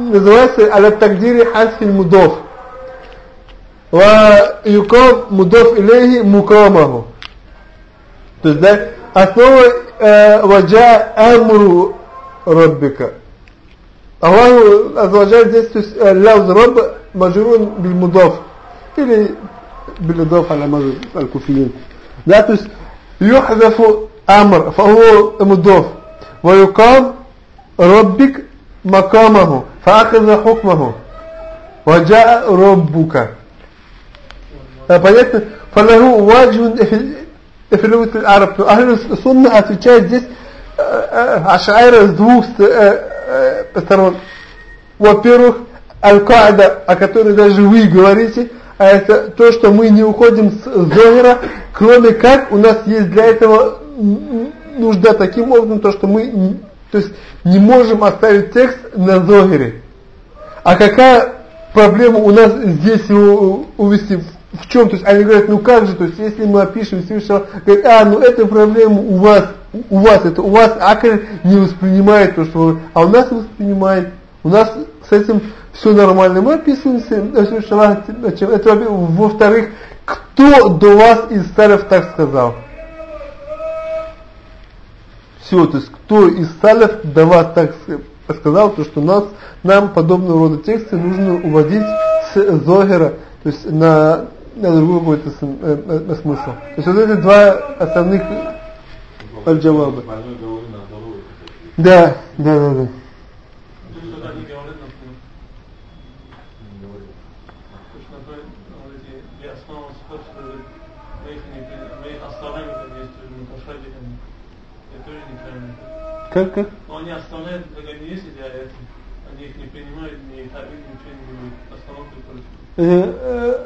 называется «Аля тагдири хасфин мудов». «Ва юков мудов илейхи мукрамаху». То есть, да, основа э, «Ваджа амру раббика». Аллаху Азваджаль здесь, то есть, «Ляуз раб мажурун биль мудов». Или «Биль мудов аля мажур аль-куфиин». Да, то есть, «Юхзафу амр», фаху мудов. «Ва юкам раббик مقامه فأخذ حكمه وجاء ربك понятно? فله وجه في لغة العرب то Ахлю Сунна отвечает здесь Ашайра с двух сторон. Во-первых, Аль-Каида, о которой даже вы говорите, а это то, что мы не уходим с Зогера, кроме как у нас есть для этого нужда таким образом, то, что мы то есть, не можем оставить текст на Зогере. А какая проблема у нас здесь его увести в чем? То есть они говорят, ну как же, то есть если мы опишем Всевышнего, говорят, а, ну эта проблема у вас, у вас, это у вас акр не воспринимает то, что вы, а у нас воспринимает. У нас с этим все нормально. Мы описываем Всевышнего, это во-вторых, кто до вас из старов так сказал? Все, то есть кто из салев до вас так сказал, то что нас, нам подобного рода тексты нужно уводить с Зогера, то есть на на другой какой-то э, э, смысл. То есть вот эти два основных аль-джаваба. Да, да, да, да. Как, как? Но они оставляют, как они для этого. Они их не принимают, не хабит, ничего не делают. Остановка только. Э,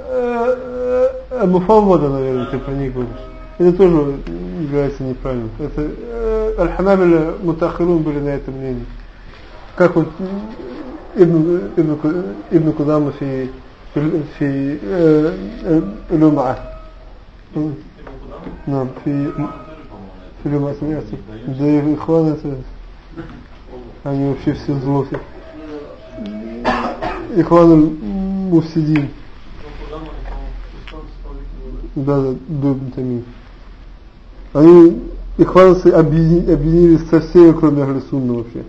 э, э, Муфаввада, наверное, ты про них говоришь. Это тоже является неправильным. Это Аль-Ханабеля Мутахирун были на этом мнении. Как вот Ибн, Ибн, Ибн Кудама фи, фи э, э, Ибн Кудама? Да, фи любая смерть. Да и хвалят они вообще все злоты. Ихваном муфсидин. Да, да, дубн тамин. Они, ихвановцы объедини, объединились со всеми, кроме Аглисунна вообще.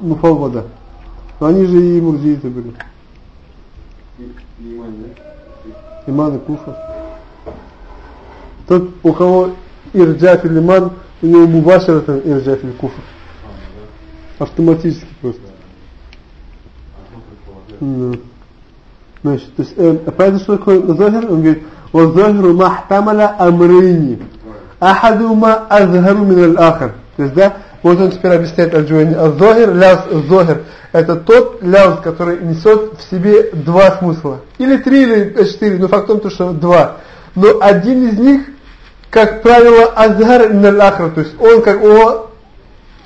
Муфаввада. Но они же и мурзииты были. Иманы, да? Иманы Куфа. Тот, у кого ирджаф или ман, у него мубашир это ирджаф или куфр. Автоматически просто. Да. Значит, то есть, эм, а э, понятно, что такое захир? Он говорит, «Вазахиру махтамаля амрини, ахадума азгару миналь ахар». То есть, да, вот он теперь объясняет аль-джуэни. Азохир, ляз, зохир. Это тот ляз, который несет в себе два смысла. Или три, или четыре, но факт в том, что два Но один из них, как правило, азгар наль ахра. То есть он как о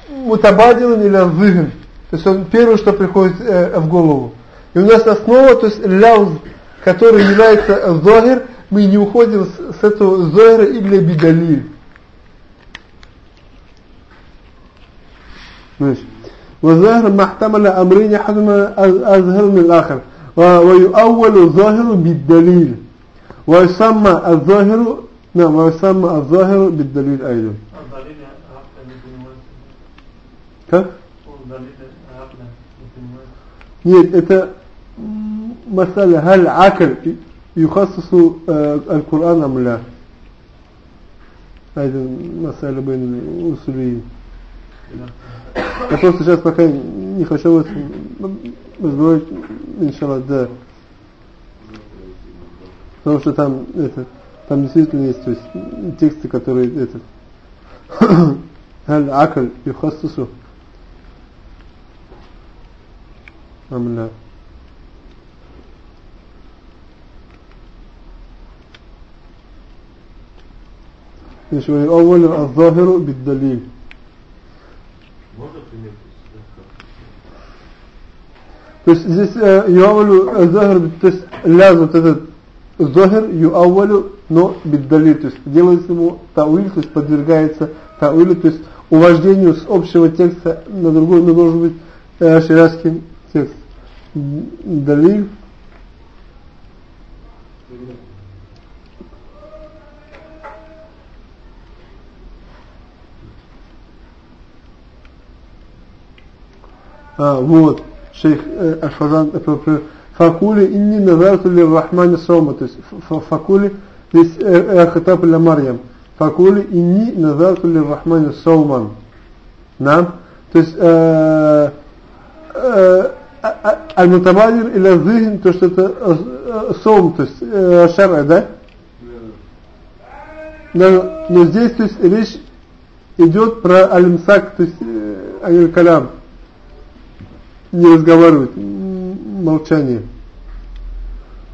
мутабадилан или азыган. То есть он первое, что приходит э, в голову. И у нас основа, то есть ляуз, который является зохир, мы не уходим с, с этого зохира или бидалиль. ماشي وظاهر ما احتمل أمرين حكم أظهر من الآخر ويؤول ظاهر بالدليل ويسمى الظاهر نعم ويسمى الظاهر بالدليل أيضا как? Нет, это مسألة هل عقل يخصص القرآن أم لا؟ هذه مسألة بين الأصوليين. Я просто сейчас пока не хочу разговаривать, иншаллах, да. Потому что там, это, там действительно есть то есть, тексты, которые, это, هل عقل يخصصه أم لا مش أول الظاهر بالدليل То есть здесь юавалю захар, то есть ляз вот этот захар юавалю, но биддали, то есть делается ему тауиль, то есть подвергается тауилю, то есть увождению с общего текста на другой, но должен быть э, шариатский текст. Далиль. А, вот шейх э, Ашфазан э, факули инни назарту ли рахмани сома то есть факули здесь э, хатаб ля Марьям. Факули инни назарту ли рахмани соуман нам? То есть аль-мутабадир или зихн то что это сом то есть шара да? Но, но здесь то есть речь идет про аль-мсак то есть аль-калям не разговаривать, молчание.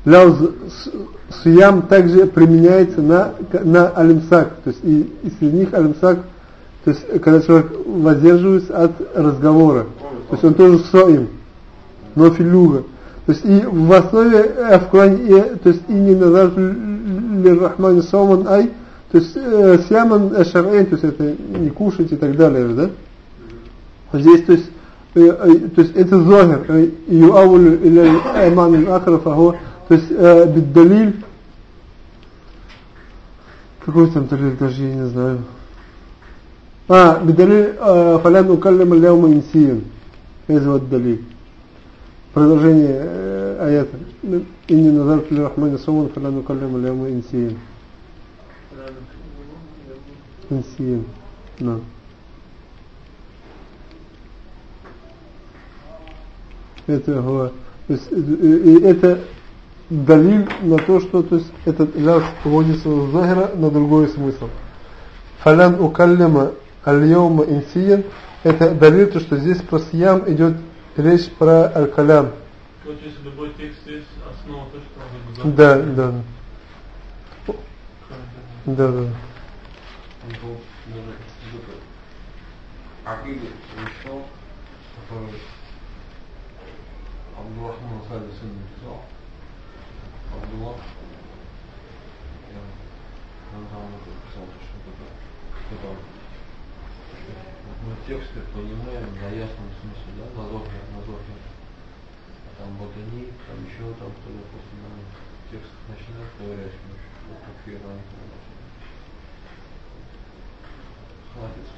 Ляуз суям также применяется на, на алимсак, то есть и, и среди них алимсак, то есть когда человек воздерживается от разговора, то есть он тоже соим, но филюга. То есть и в основе э, в Коране, то есть и не назар лиррахмани соман ай, то есть э, сяман шар'эн, то есть это не кушать и так далее, да? Здесь, то есть то есть это зохер юаулю или айман ахра фаху то есть биддалиль какой там далиль даже я не знаю. А биддалиль фалян укаллим ляума инсиен это вот далиль. Продолжение аята. Инни назар ли рахмани суман фалян укаллим ляума инсиен инсиен да это, то есть, и это далиль на то, что то есть, этот ляс вводится с захира на другой смысл. Фалян укаллима аль-йома инсиян это далиль, то, что здесь про сиям идет речь про аль-калям. Вот если любой текст есть основа, то что Да, да. Да, да. Акиды который Он там написал, что это что там. Мы тексты понимаем на ясном смысле, да, назорно, назорно. А там ботани, там еще там кто-то после нас текст начинает ковырять, вот как фирма не Хватит.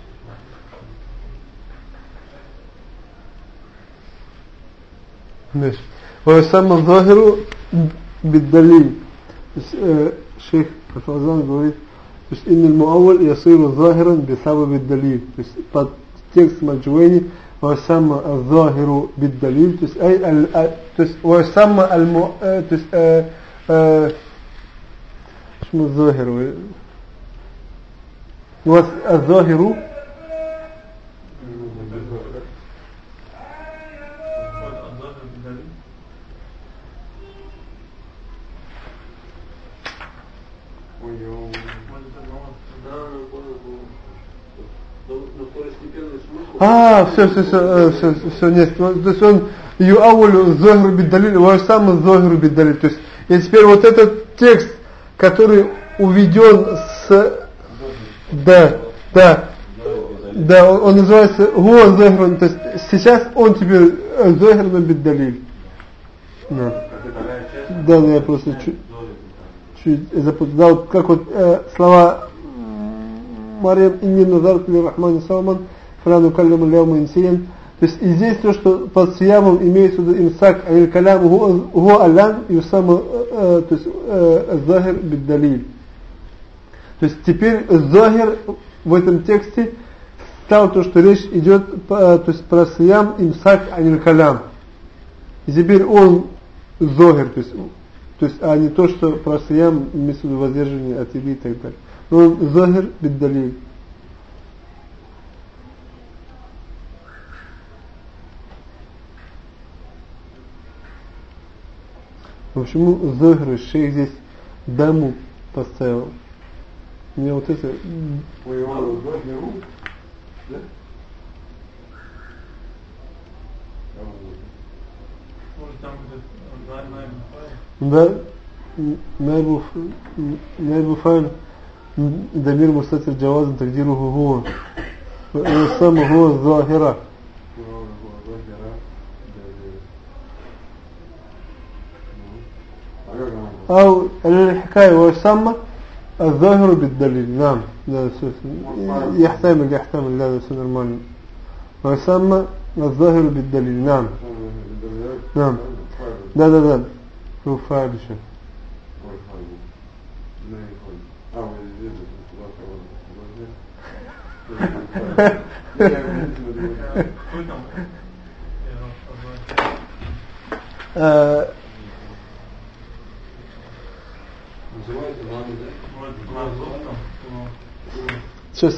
ماشي ويسمى الظاهر بالدليل الشيخ الفوزان говорит то есть إن المؤول يصير ظاهرا بسبب الدليل то есть под текст Маджуэни ويسمى الظاهر بالدليل то есть أي то есть ويسمى الم то есть شنو الظاهر الظاهر А, все, все, все, все, все, нет, то есть он юаулю зогру биддалиль, ва сам зогру биддалиль. То есть, и теперь вот этот текст, который уведен с, да, да, да, он, он называется Гуа Зохрун, то есть сейчас он теперь Зохрун Биддалиль. Да. да, да, я просто чуть, чуть запутал. Да, вот как вот э, слова Марьям Инни Назар Рахмани Салман Франу Каляму Ляуму Инсиен. То есть и здесь то, что под сиямом имеется в виду имсак, аль калям гу алям и сам, э, э, то есть э, захир биддалиль. То есть теперь захир в этом тексте стало то, что речь идет то есть про сиям имсак аниль калям. И теперь он зогер, то есть, то есть, а не то, что про сиям имеется в виду воздержание от еды и так далее. Но он зогер биддалиль. Почему Зогр шейх здесь даму поставил? Мне вот это... Ой, Иван, да? Может там да, наибу, наибу файль дамир мустатир джавазан тагдируху гуа. Сам гуа захира. أو الحكاية ويسمى الظاهر بالدليل. نعم. لا يحتمل يحتمل. لا سنة المعنى. ويسمى الظاهر بالدليل. نعم. نعم. لا لا لا. هو فاعل شيء. آه Сейчас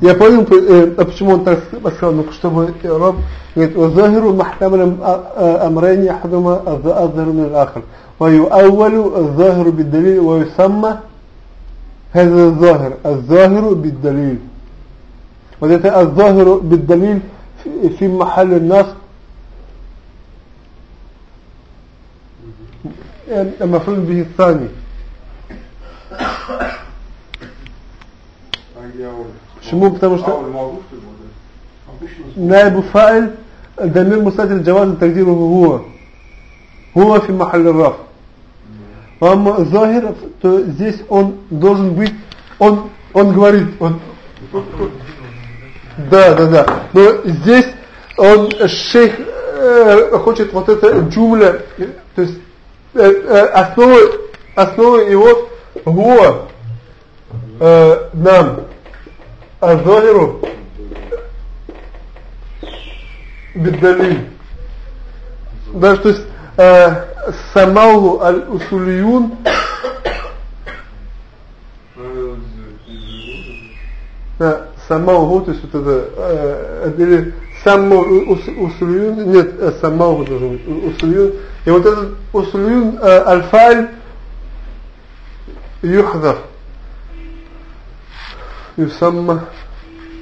я понял, э, а почему он так сказал, ну, чтобы раб говорит, «Вазахиру махтамалям амрайни ахдума азахиру мин ахр». ويؤول الظاهر بالدليل ويسمى هذا الظاهر الظاهر بالدليل وذلك الظاهر بالدليل في محل النص المفروض به الثاني Почему? Потому что наибу фаиль дамир мусатир джаваз тагдиру гуа. Гуа фи махаль раф. Вам захир, то здесь он должен быть, он, он говорит, он... Да, да, да. Но здесь он, шейх, э, хочет вот это джумля, то есть э, э, основой, основой его гуа э, нам, а Захиру بالدليل да, то есть э, самау аль-усулиюн да, самау, то есть вот это э, или саму усулиюн нет, э, самау должен быть усулиюн и вот этот усулиюн э, аль-фаль Юхдав. Юсамма.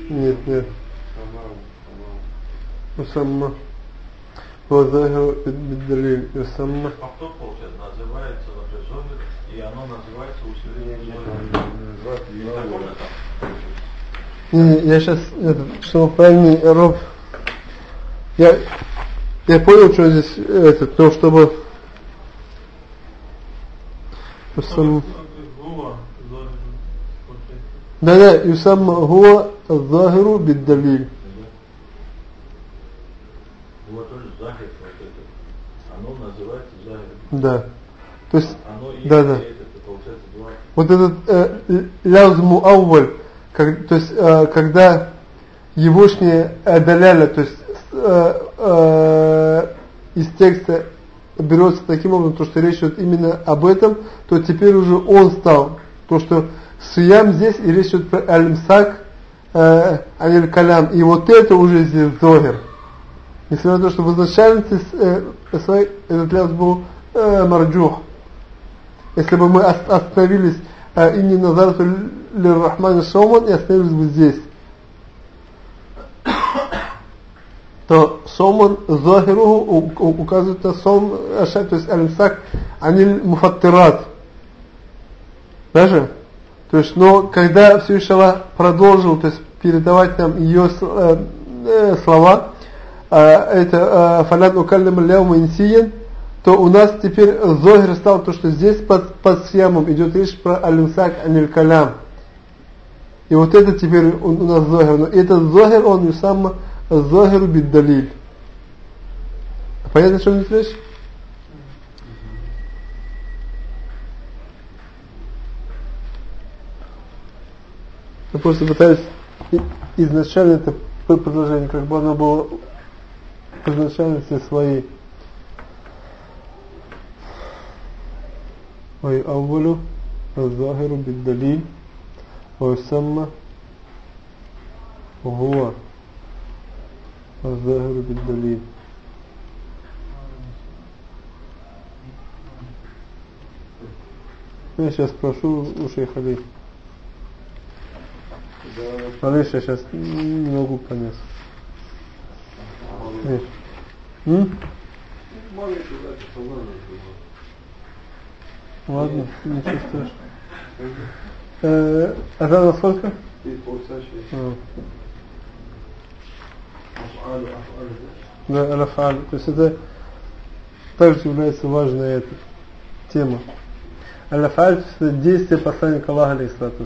Нет, нет. Юсамма. Вазаху биддалиль. Юсамма. Повтор, получается, называется напряженным, и оно называется усилением. Не, я сейчас, это, чтобы правильный роб, я, я понял, что здесь, это, то, чтобы, чтобы да-да, юсамма гуа захиру биддалиль. Да. То есть, да, да. Вот этот э, лязму ауваль, как, то есть, э, когда егошние отдаляли, то есть, э, э, из текста берется таким образом, то, что речь идет именно об этом, то теперь уже он стал, то, что суям здесь, и речь идет про аль-мсак, э, аль-калям, и вот это уже здесь зогер. Несмотря на то, что в изначальности э, этот ляз был э, марджух. Если бы мы остановились э, и не назарату лиррахман соман и остановились бы здесь, то соман захируху указывает на сом, то есть алимсак, аниль муфаттират. Даже? То есть, но когда Всевышний продолжил, то есть передавать нам ее э, э, слова, э, это фалят укаллим ляум инсиен, то у нас теперь зогер стал то, что здесь под, под схемом идет речь про алинсак аниль калям. И вот это теперь у, у нас зогер. Но этот зогер, он и сам зогеру биддалиль. Понятно, о чем здесь речь? просто пытались изначально это предложение, как бы оно было изначально все свои ويأول الظاهر بالدليل ويسمى وهو الظاهر بالدليل Я сейчас спрошу у шейха Али. Малыш, я сейчас не могу понять. М? Ладно, ничего страшного. Э, а за сколько? А. Да, аляфаль. То есть это также является важной этой тема. Аляфаль – это действие посланника Аллаха, алейхиссалату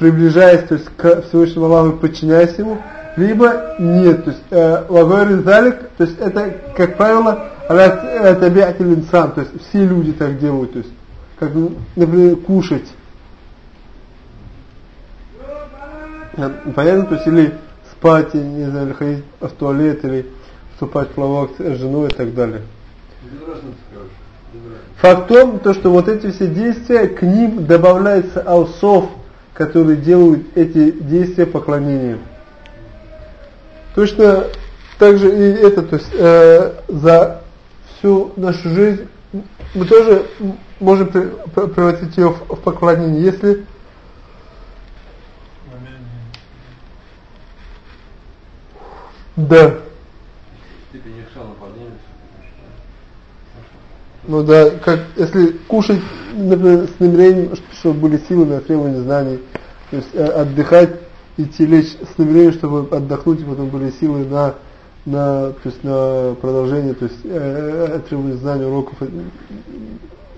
приближаясь то есть, к Всевышнему Аллаху подчиняясь Ему, либо нет. То есть, э, залик, то есть это, как правило, табиат инсан, то есть все люди так делают, то есть, как, например, кушать. Э, понятно? То есть, или спать, не знаю, или ходить в туалет, или вступать в плавок с женой и так далее. Факт в том, то, что вот эти все действия, к ним добавляется алсов, которые делают эти действия поклонения. Точно так же и это, то есть э, за всю нашу жизнь мы тоже можем превратить ее в, в поклонение, если Да. Ну да, как если кушать, например, с намерением, чтобы были силы на требование знаний, то есть э, отдыхать, идти лечь с намерением, чтобы отдохнуть, и потом были силы на, на, то есть на продолжение, то есть э, э требование знаний, уроков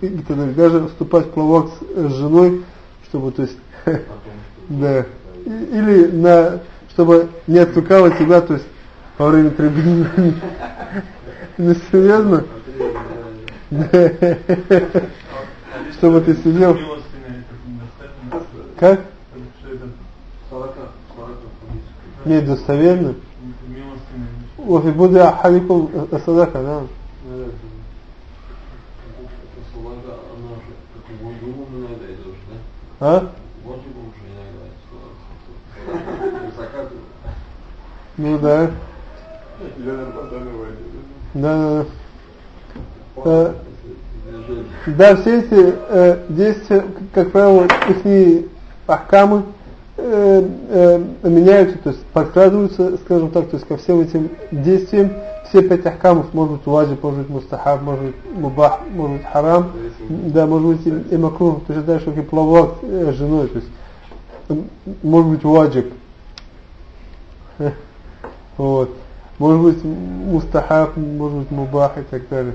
и, и так далее. Даже вступать в плавок с, с женой, чтобы, то есть, да, или на, чтобы не отвлекало тебя, то есть во время требования. Ну серьезно? Чтобы ты сидел. Как? Не достоверно. وفي بضع أحدكم الصدقة نعم А? Ну да. Да, да, да. Да, все эти э, действия, как правило, их ахкамы э, э, меняются, то есть подкрадываются, скажем так, то есть ко всем этим действиям. Все пять ахкамов, может быть ваджиб, может быть мустахаб, может быть мубах, может быть харам, да, может быть и, и макрух, то есть дальше как плавок э, женой, то есть может быть ваджиб. Вот. Может быть мустахаб, может быть мубах и так далее.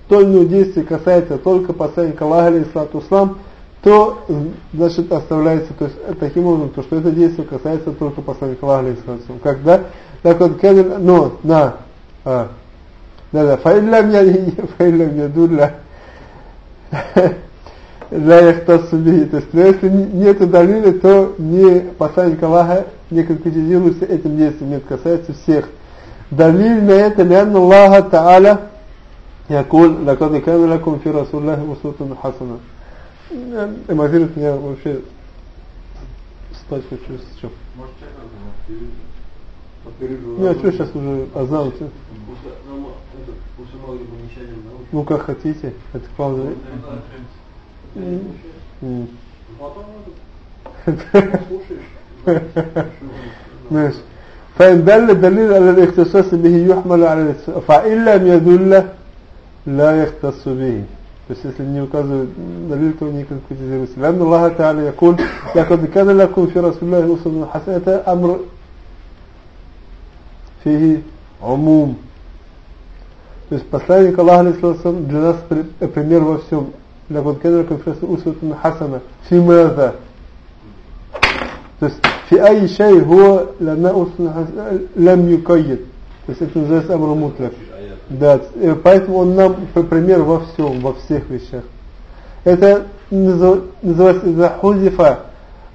то действие касается только посланника Аллаха, алейхиссалату ислам, то значит оставляется, то есть таким образом, то что это действие касается только посланника Аллаха, алейхиссалату ислам. Когда, так вот, когда, ну, на, а, да, да, фаилля меня, фаилля меня дурля, ля яхтасу биhi. То есть, но если нет далили, то не посланник Аллаха не конкретизируется этим действием, нет, касается всех. Далиль на это, лянна Аллаха Та'аля يقول لقد كان لكم في رسول الله أسوة حسنة эмоционирует меня вообще спать хочу с чем. Может, чай надо, Ну, а что сейчас уже азан? Ну, как хотите. Это правда. ماشي فإن دل دليل على الاختصاص به يحمل على فإن لم يدل لا يختص به то есть если не указывает далиль, то не конкретизируется. لأن الله تعالى يقول لقد كان لكم في رسول الله أسوة حسنة это أمر فيه عموم то есть посланник Аллаха для нас пример во всем لقد كان لكم في رسول أسوة حسنة في ماذا то есть في أي شيء هو لنا أسوة لم يقيد то есть это называется أمر مطلق Да, э, поэтому он нам пример во всем, во всех вещах. Это называется «Иза хузифа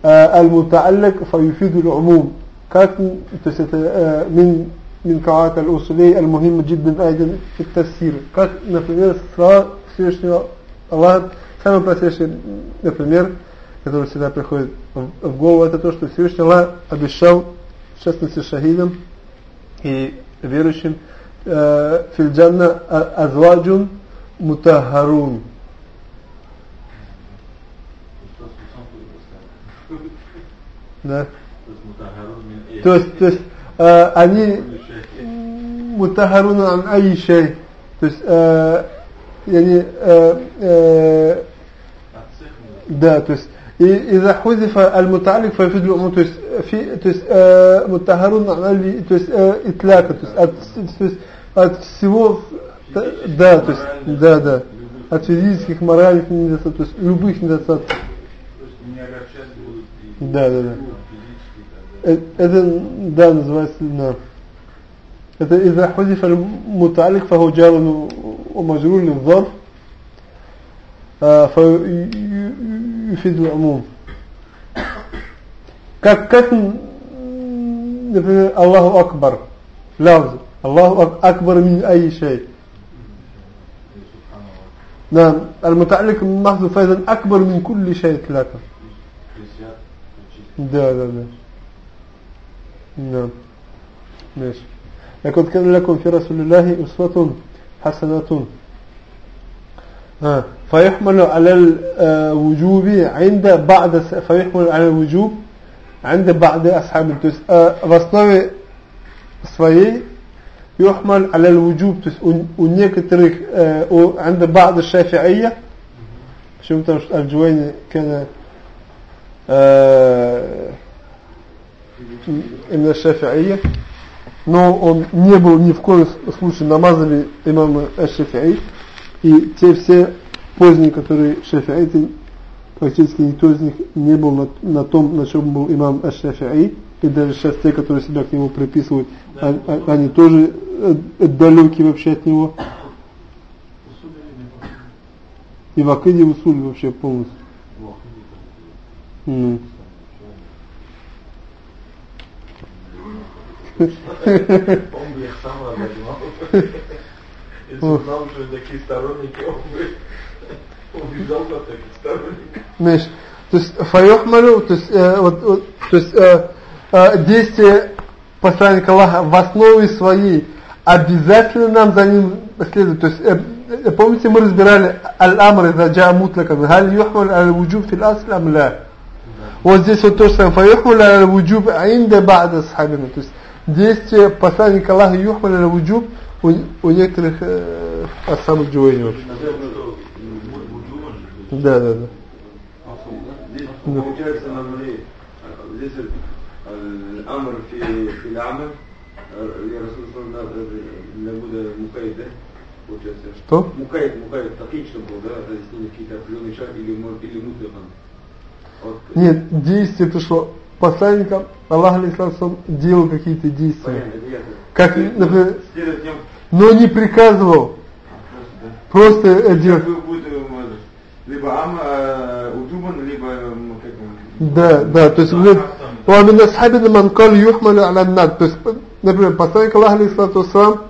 э, المتعلق فيفيد العموم» Как, то есть это э, من من قواعد الأصول المهمة جدا أيضا في التفسير. Как, например, слова Всевышнего Аллаха, самый простейший, например, который всегда приходит в голову, это то, что Всевышний Аллах обещал, в частности, шахидам и верующим, آه، في الجنة أزواج مطهرون. آه، يعني مطهرون عن أي شيء. آه، يعني ده إذا حذف المتعلق فيفيد العموم في مطهرون عن الإطلاق от всего, да, то есть, да, да, от физических, моральных недостатков, то есть любых недостатков. То есть не огорчать будут и да, да, да. Э, это, да, называется, да. Это из-за худифа муталик фаху джарун умажрун в э, фау Как, как, например, Аллаху Акбар, лавзу. الله أكبر من أي شيء نعم المتعلق محذوف فإذا أكبر من كل شيء ثلاثة да, да, да. نعم ماشي لقد كان لكم في رسول الله أسوة حسنة آه. فيحمل على الوجوب عند بعض فيحمل على الوجوب عند بعض أصحاب التس в основе своей يحمل على الوجوب то есть у, у некоторых э, у عند بعض الشافعية почему потому что الجويني كان э, именно шафи'ия но он не был ни в коем случае намазали имама Аш-Шафи'и и те все поздние, которые шафи'иты практически никто из них не был на, на том, на чем был имам Аш-Шафи'и и даже сейчас те, которые себя к нему приписывают, они, они тоже далекие вообще от него. И в Акиде в Усуле вообще полностью. Ну. Он бы их сам разогнал. Если знал, что такие сторонники, он бы убежал от таких сторонников. Знаешь, то есть файохмалю, то есть, э, вот, вот, то есть э, э, действие посланника Аллаха в основе своей обязательно нам за ним следовать. То есть, э, помните, мы разбирали аль-амр из джа мутлака, халь юхмаль аль-вуджуб фил асл ам ла. Вот здесь вот то же самое. Фаюхмаль аль-вуджуб инда ба'да схабина. То есть, действие посланника Аллаха юхмаль аль-вуджуб у, некоторых э, асхабов джуэни Да, да, да. Здесь получается, нам здесь э, Амр фи, фи Амр, я Расул для Будда Мукаид, да? Получается. Что? Мукаид, Мукаид, такие, чтобы был, да? Разъяснение какие-то определенные шаг или, или мутлихан. Вот. Нет, действие пришло. Посланникам Аллах Алисалам делал какие-то действия. Понятно, это ясно. Как, есть, например, Следует тем, но не приказывал. а, Просто э, просто, да. делал. Будет э, либо Ам, э, Уджубан, либо как Да, да, то есть говорит, ومن أصحابنا من قال يحمل على النار. То есть, например, посланник Аллаха алейхиссалату вассалам,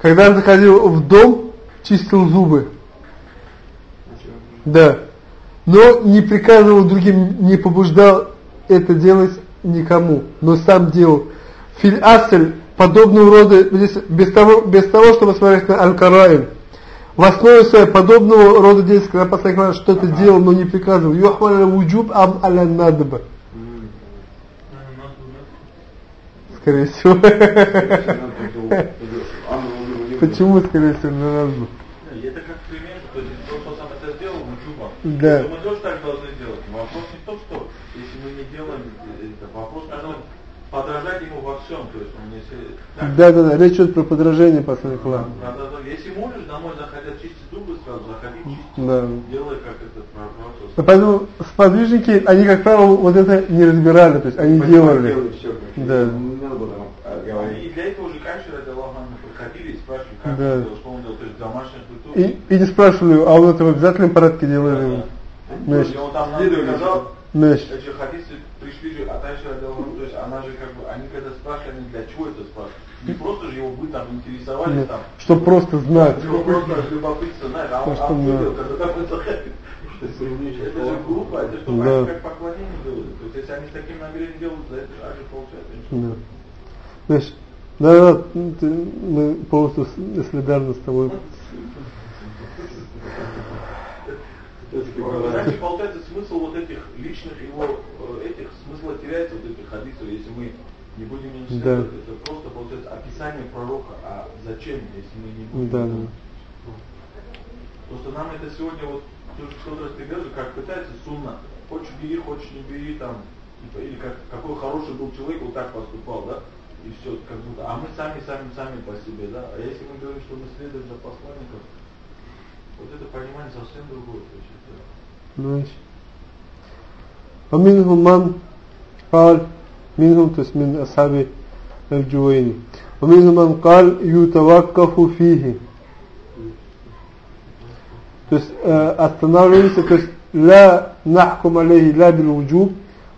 когда он заходил в дом, чистил зубы. Да. Но не приказывал другим, не побуждал это делать никому, но сам делал. Филь асель, подобного рода, здесь без того, без того, чтобы смотреть на аль-караин. В основе своей подобного рода действия, когда посланник Аллаха что-то делал, но не приказывал. Юхмаля вуджуб ам аля надба. Скорее всего. Почему, скорее всего, на надбу? Это как пример, то есть то, что сам это сделал, Муджуба. Да. Мы тоже так должны делать. Вопрос не в том, что если мы не делаем это, вопрос нужно подражать ему во всем. То есть, он если, так, Да, да, да, речь идет про подражение посланника Аллаха. да, да, да. Если можешь домой заходить, чистить зубы сразу, заходи, чисти. Да. Делай как это Ну, Поэтому сподвижники, они, как правило, вот это не разбирали, то есть они делали. Делали всё, короче. Да. Не надо было там а, говорить. И для этого же Кайши ради Аллаха приходили и спрашивали, как Да. он делал, что он делал, то есть домашних быту. И, и не спрашивали, а он это в обязательном порядке делает? нет? Да. Значит, он там Следовали сказал, Значит, эти хадисы пришли же от Айши ради Аллаха, то есть она же как бы, они когда спрашивали, они для чего это спрашивают? Не просто же его бы там интересовались там, чтобы просто знать. его просто любопытство, знаешь, а он а он да. видел, когда там это это же глупо, это что, Да. как поклонение делают. То есть если они с таким намерением делают, за это же ажи получается. Да. Значит, да, да, ты- мы полностью солидарны с тобой. Значит, получается смысл вот этих личных его, э, этих смысла теряется, вот этих хадисов, если мы не будем не Да. это просто получается описание пророка, а зачем, если мы не будем. Да, да. Просто нам это сегодня вот кто-то распределяет, как пытается сунна, хочешь бери, хочешь не бери, там, типа, или как, какой хороший был человек, вот так поступал, да, и все, как будто, а мы сами, сами, сами по себе, да, а если мы говорим, что мы следуем за посланником, вот это понимание совсем другое, то есть это ماشي ومنهم من قال منهم تس من أصحاب الجويني ومنهم من قال يتوقف فيه то есть э, останавливаемся, то есть لا نحكم عليه لا بالوجوب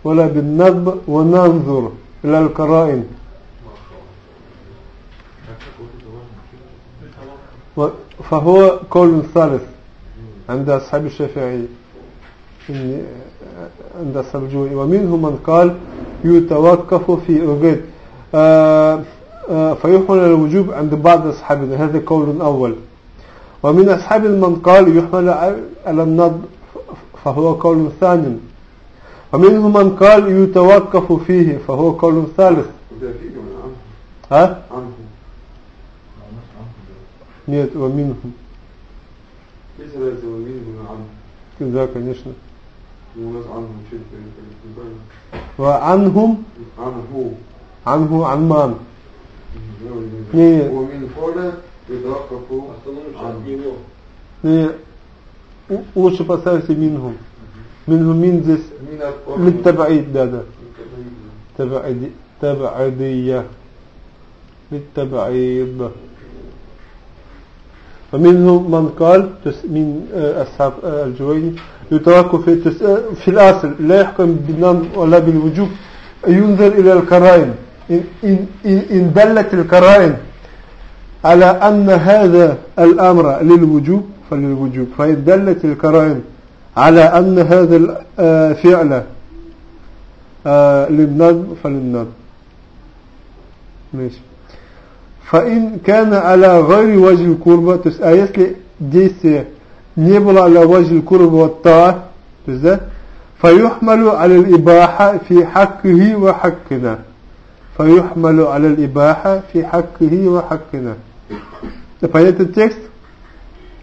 ولا بالندب وننظر إلى القرائن و- فهو قول ثالث عند أصحاب الشافعي إن- عند أصحاب الجويني ومنهم من قال يتوقف في وجد آه، آه، فيحمل على الوجوب عند بعض أصحابنا هذا قول أول ومن أصحاب من قال يحمل على النض فهو قول ثاني ومنهم من قال يتوقف فيه فهو قول ثالث Да, фиг его, Ам- ها Амху. нет ومنهم Есть разница у Мингу на Амху. да конечно Ну, У нас Амху, что это неправильно? وعنهم Амху. عنه عمان Не, Не, не. У Минфоля Юдахкафу Остановимся от него. Не, у- лучше поставьте мингум мингум мин здесь Минат للتبعيد да да تبعيد تبعيدية للتبعيد ومنهم من قال تس- من آه، أصحاب آه، الجويني يتوقف في, تس- آه، في الأصل لا يحكم بالنظم ولا بالوجوب ينظر إلى القرائن إن, إن, إن إن دلت القرائن على أن هذا الأمر للوجوب فللوجوب فإن دلت القرائن على أن هذا الفعل آه، للنظم فللنظم ماشي فإن كان على غير وجه القربة то есть а если действие не было على وجه القربة والطاعة то есть да فيحمل على الإباحة في حقه وحقنا فيحمل على الإباحة في حقه وحقنا Понятен текст?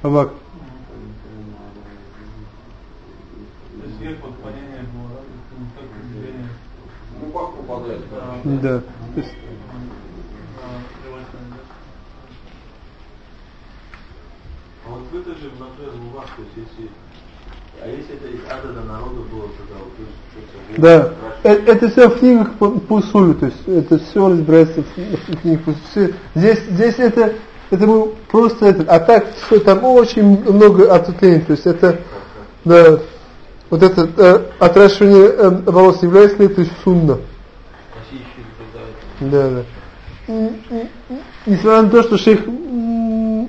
Абак. Да. А вот в это же, например, в лугах, то есть если... А если это из ада до народа было, тогда вот, то есть что-то... да. Э- Это все в книгах по, то есть это все разбирается в, в книгах по Здесь, здесь это, это был просто это, а так все, там очень много ответвлений, то есть это, да, вот это э, отращивание э, волос является ли это сунна. Да, да. Несмотря на то, что шейх м, м,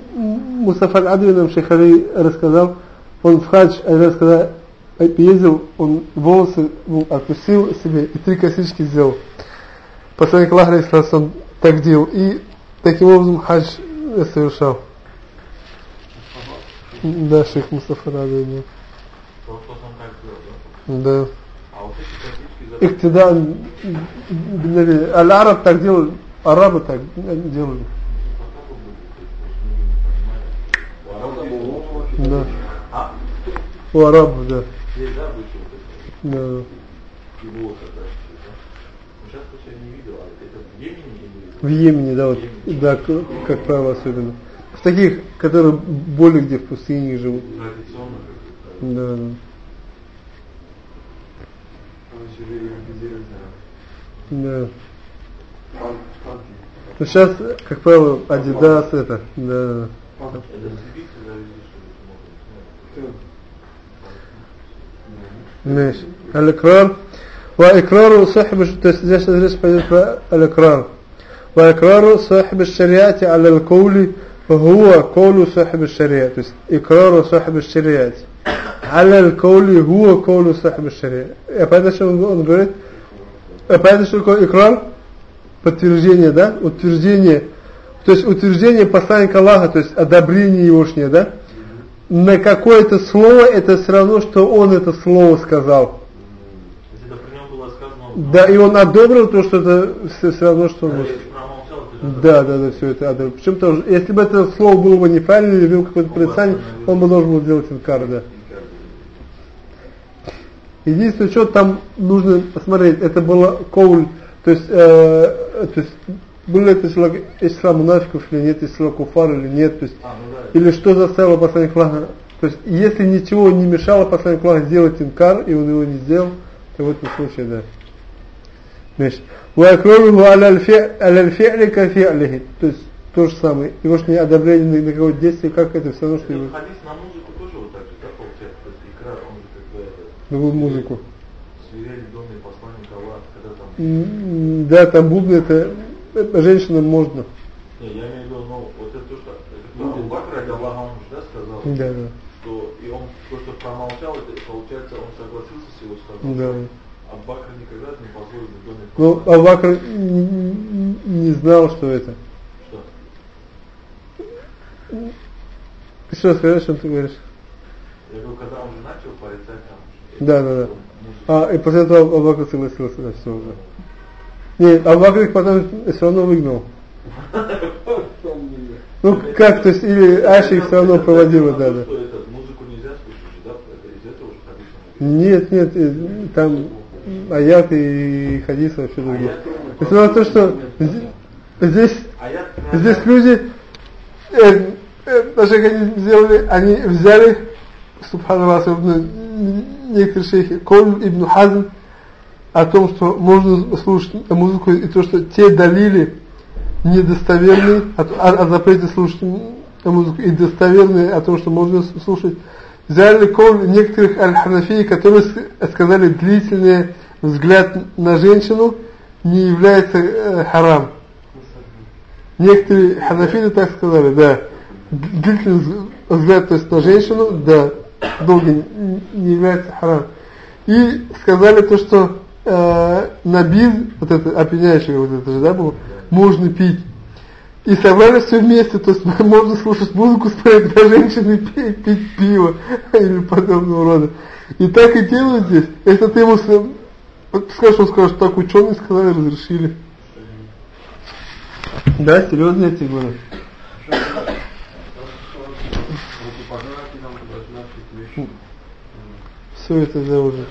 Мустафа Адви нам шейх Али рассказал, он в хадж раз, когда ездил, он волосы ну, отпустил себе и три косички сделал. Посланник Аллаха, он так делал. И таким образом хадж совершал. Да, шейх Мустафа Адви. да. Делал. Иктида, аль-араб так делали, арабы так делали. Лоб вообще. Да. У арабов, да. Здесь, да, обычно вот это да. да? Ну, сейчас я не видел, а это в Йемене или... В Йемене, да, вот, да, к- как правило особенно. В таких, которые более где в пустыне живут. Традиционно как-то. Да, да. Да. Ну сейчас, как правило, Adidas это, да. Это сибирцы завезли, что ли, Кто? могут, ماشي الإقرار وإقرار صاحب الش- то есть здесь здесь пойдет про الإقرار وإقرار صاحب الشريعة على القول هو قول صاحب الشريعة то есть إقرار صاحب الشريعة على القول هو قول صاحب الشريعة а понятно, что он, он говорит а понятно, что такое إقرار подтверждение, да, утверждение то есть утверждение посланника Аллаха то есть одобрение егошнее, да На какое-то слово, это все равно, что он это слово сказал. Это при нем было сказано, он Да, и он одобрил то, что это все, все равно, что он... Да, да, да, все это одобрил. Причем тоже, если бы это слово было бы неправильно или был какое-то порицание, он бы должен был сделать инкар, да. Единственное, что там нужно посмотреть, это было коуль, то есть, э, то есть был ли это ислам, ислам мунафиков или нет, ислам куфар или нет, то есть, А, ну да. или что заставило посланник Аллаха, то есть, если ничего не мешало посланнику Аллаха сделать инкар, и он его не сделал, то в этом случае, да. Значит, وَيَكْرُهُ عَلَى الْفِعْلِ عَلَى الْفِعْلِ كَفِعْلِهِ То есть, то же самое. Его ж не одобрение на, на какое-то действие, как это все равно, что его Этот хадис на музыку тоже вот так же, да, получается? То есть икра, он же как бы это, новую музыку. свирель в доме посланника Аллаха, когда там... М, Да, там бубны, это, это женщинам можно. Я имею в виду, ну, вот это то, что... Абу Бакр, ради Аллаха, он да, сказал? Да, да. Что, и он, то, что промолчал, это, получается, он согласился с его сказом. Да. А Бакр никогда не позволит в доме Ну, посланника. Абакр не, знал, что это. Что? Ты что скажешь, что ты говоришь? Я говорю, когда он начал порицать там... Да, да, да. А, и после этого Абакр согласился, да, все уже. Нет, Абакр их потом все равно выгнал. Ну, как, то есть, или Аша их все равно проводила, да, да. Нет, нет, э, там аят и хадис вообще другие. Несмотря на то, что здесь, А здесь люди, э, э, даже как они сделали, они взяли, субханаллах, особенно некоторые шейхи, Коль ибн Хазм, о том, что можно слушать музыку, и то, что те далили недостоверные о, о, о запрете слушать музыку, и достоверные о том, что можно слушать, взяли кол некоторых аль-ханафий, которые сказали, длительный взгляд на женщину не является э, харам. Некоторые ханафиты так сказали, да. Длительный взг- взгляд, то есть на женщину, да, долго не является харам. И сказали то, что э, набиз, вот это опьяняющее вот это же, да, было, можно пить. И собрались все вместе, то есть можно слушать музыку, смотреть на женщин и пить, пить пиво или подобного рода. И так и делают здесь. Если ты ему скажешь, он скажет, так ученые сказали, разрешили. Да, серьезно я тебе говорю. Все это да уже.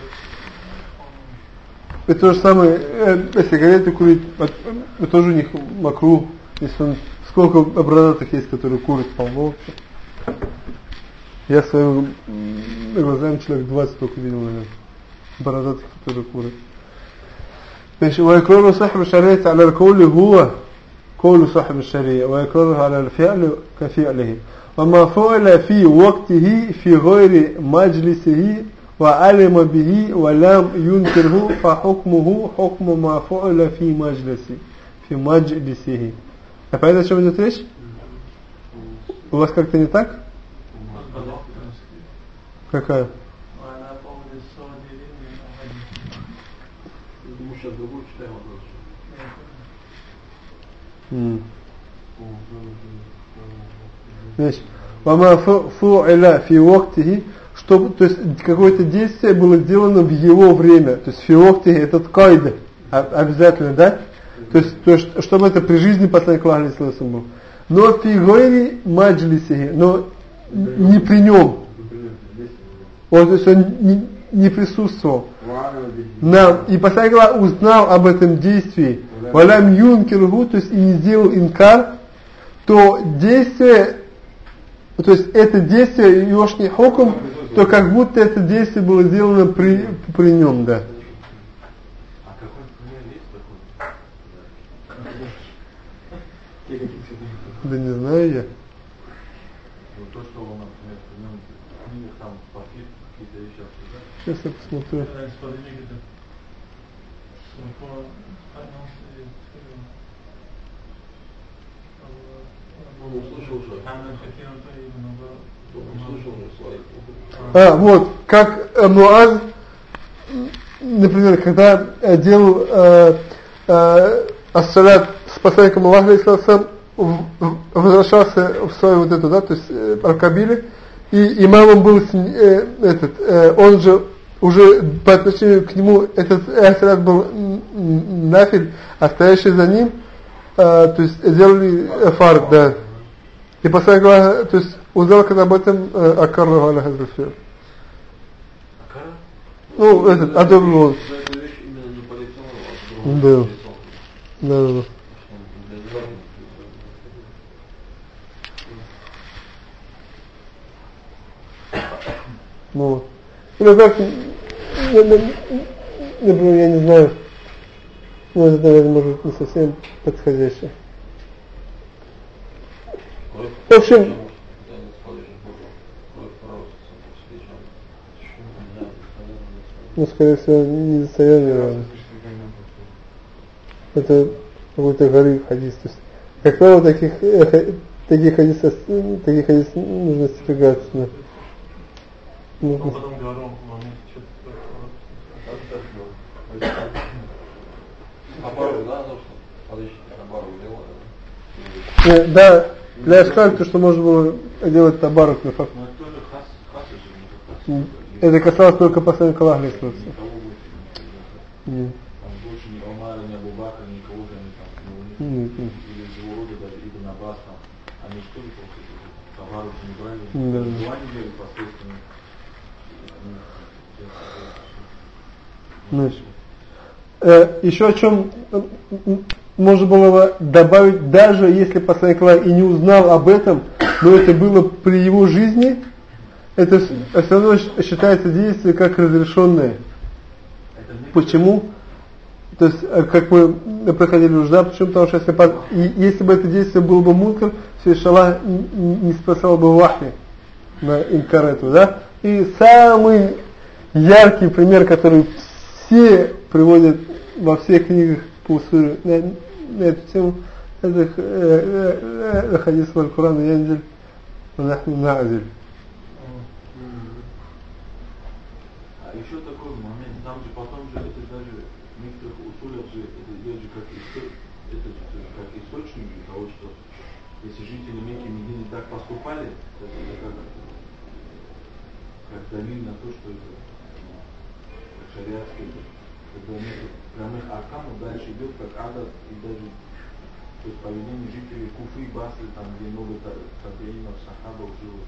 Это то же самое, э, сигареты курить, это тоже у них макру, если он, сколько бородатых есть, которые курят полно. Я своими глазами человек 20 только видел, наверное, бородатых, которые курят. ماشي ويكرر صاحب الشريعة على القول هو قول صاحب الشريعة ويكرره على الفعل كفعله وما فعل في وقته في غير مجلسه وعلم به ولم ينكره فحكمه حكم ما فعل في مجلسه في مجلسه А понятно, о чем идет речь? У вас как-то не так? Какая? Мы сейчас другой читаем вопрос. Значит, вама фу'иля фи вактихи, чтобы, то есть какое-то действие было сделано в его время. То есть фи вактихи этот кайда, обязательно, да? То есть, то есть, чтобы это при жизни посланника Аллаха был. Но фи гойри маджлисихи, но не при нем. Он, то есть он не, не присутствовал. На, и посланник узнал об этом действии. Валям юнкиргу, то есть и не сделал инкар, то действие, то есть это действие, йошний хокум, то как будто это действие было сделано при, при нем, да. А какой пример есть такой? Да не знаю я. Ну то, что он, например, в нем в книгах там пакет какие-то вещи обсуждает. Сейчас я посмотрю. Он услышал уже. А, вот, как э, Муаз, например, когда э, делал э, э, ассалят с посланником Аллаха, ислам, возвращался в свою вот эту, да, то есть э, Аль-Кабиле, и имамом был э, этот, э, он же уже по отношению к нему этот ассалят был нафиль, а стоящий за ним, э, то есть делали э, фарк, да. И посланник Аллаха, то есть узнал, когда об этом э, Акарраху Аля Хазрафир. Ну, этот, одобрил он. За эту вещь именно не по лицу, а Да. Да, да, да. Ну вот. Ну как, ну, ну, например, я не знаю, ну это, наверное, может не совсем подходящее. В общем, ну, скорее всего, не достояние. Это какой-то горы хадис. То есть, как правило, таких, э, ха- таких хадисов, э, таких хадис нужно остерегаться. Да. Нужно. потом да, ну делали. Э, Да, для Ашкаль, то, что можно было делать табарок на факт. Но это тоже хас, хас же, не М, Это касалось только посланника Аллаха. алейхи салату Никого больше не М, Там больше ни Омара, ни Абубакра, никого же они там, ну, не М, м. или из его рода даже Ибн Аббас там, они что ли после товаров не брали, Да. Значит, э, еще о чем э, можно было бы добавить, даже если посланник Аллаха и не узнал об этом, но это было при его жизни, это все равно считается действие как разрешенное. Почему? То есть, э, как мы проходили уже, да, почему? Потому что если, и- если бы это действие было бы мункар, все Шалах не спасал бы вахи на инкар этого, да? И самый яркий пример, который все приводят во всех книгах по усуру на, на эту тему, это э, э, э, хадис Аль-Куран Янзель, нахну на'зель. А еще такой момент, там же потом же это даже в некоторых условиях же это идет же как, исто- это же тоже как источник для того, что если жители Мекки и Медины так поступали, то это как, далиль на то, что это как шариатский, когда нет прямых арканов, дальше идет как адат и даже то есть поведение жителей Куфы, Басры, там где много та- табеинов, сахабов жило.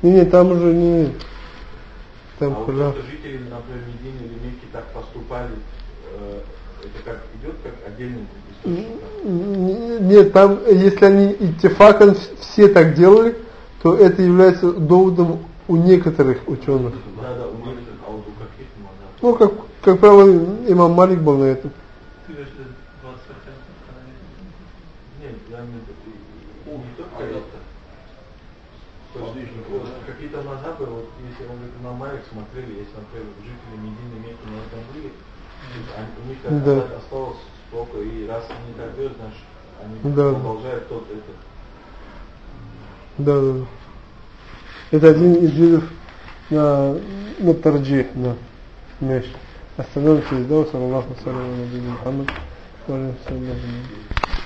Не, не, там уже не... там а вот то, что жители, например, Медины или Мекки так поступали, э, это как идет как отдельный источник? Нет, там, если они иттифакан все так делали, то это является доводом у некоторых ученых. Да, да, у некоторых, а вот у каких мазаб? Ну, как, как правило, имам Малик был на этом. Ты говоришь, что 20 Нет, я не, не только это. Вот какие-то мазабы, вот если он говорит, на Малик смотрели, если, например, жители Медины, Мекки на этом были, они- у них как Да. осталось столько, и раз они так делают, значит, они Да. продолжают тот это. Да, да, да. Это один из видов на, на тарджи, на мяч. Остановимся здесь, да, саллаху саляму Мухаммад. Alaikum salam.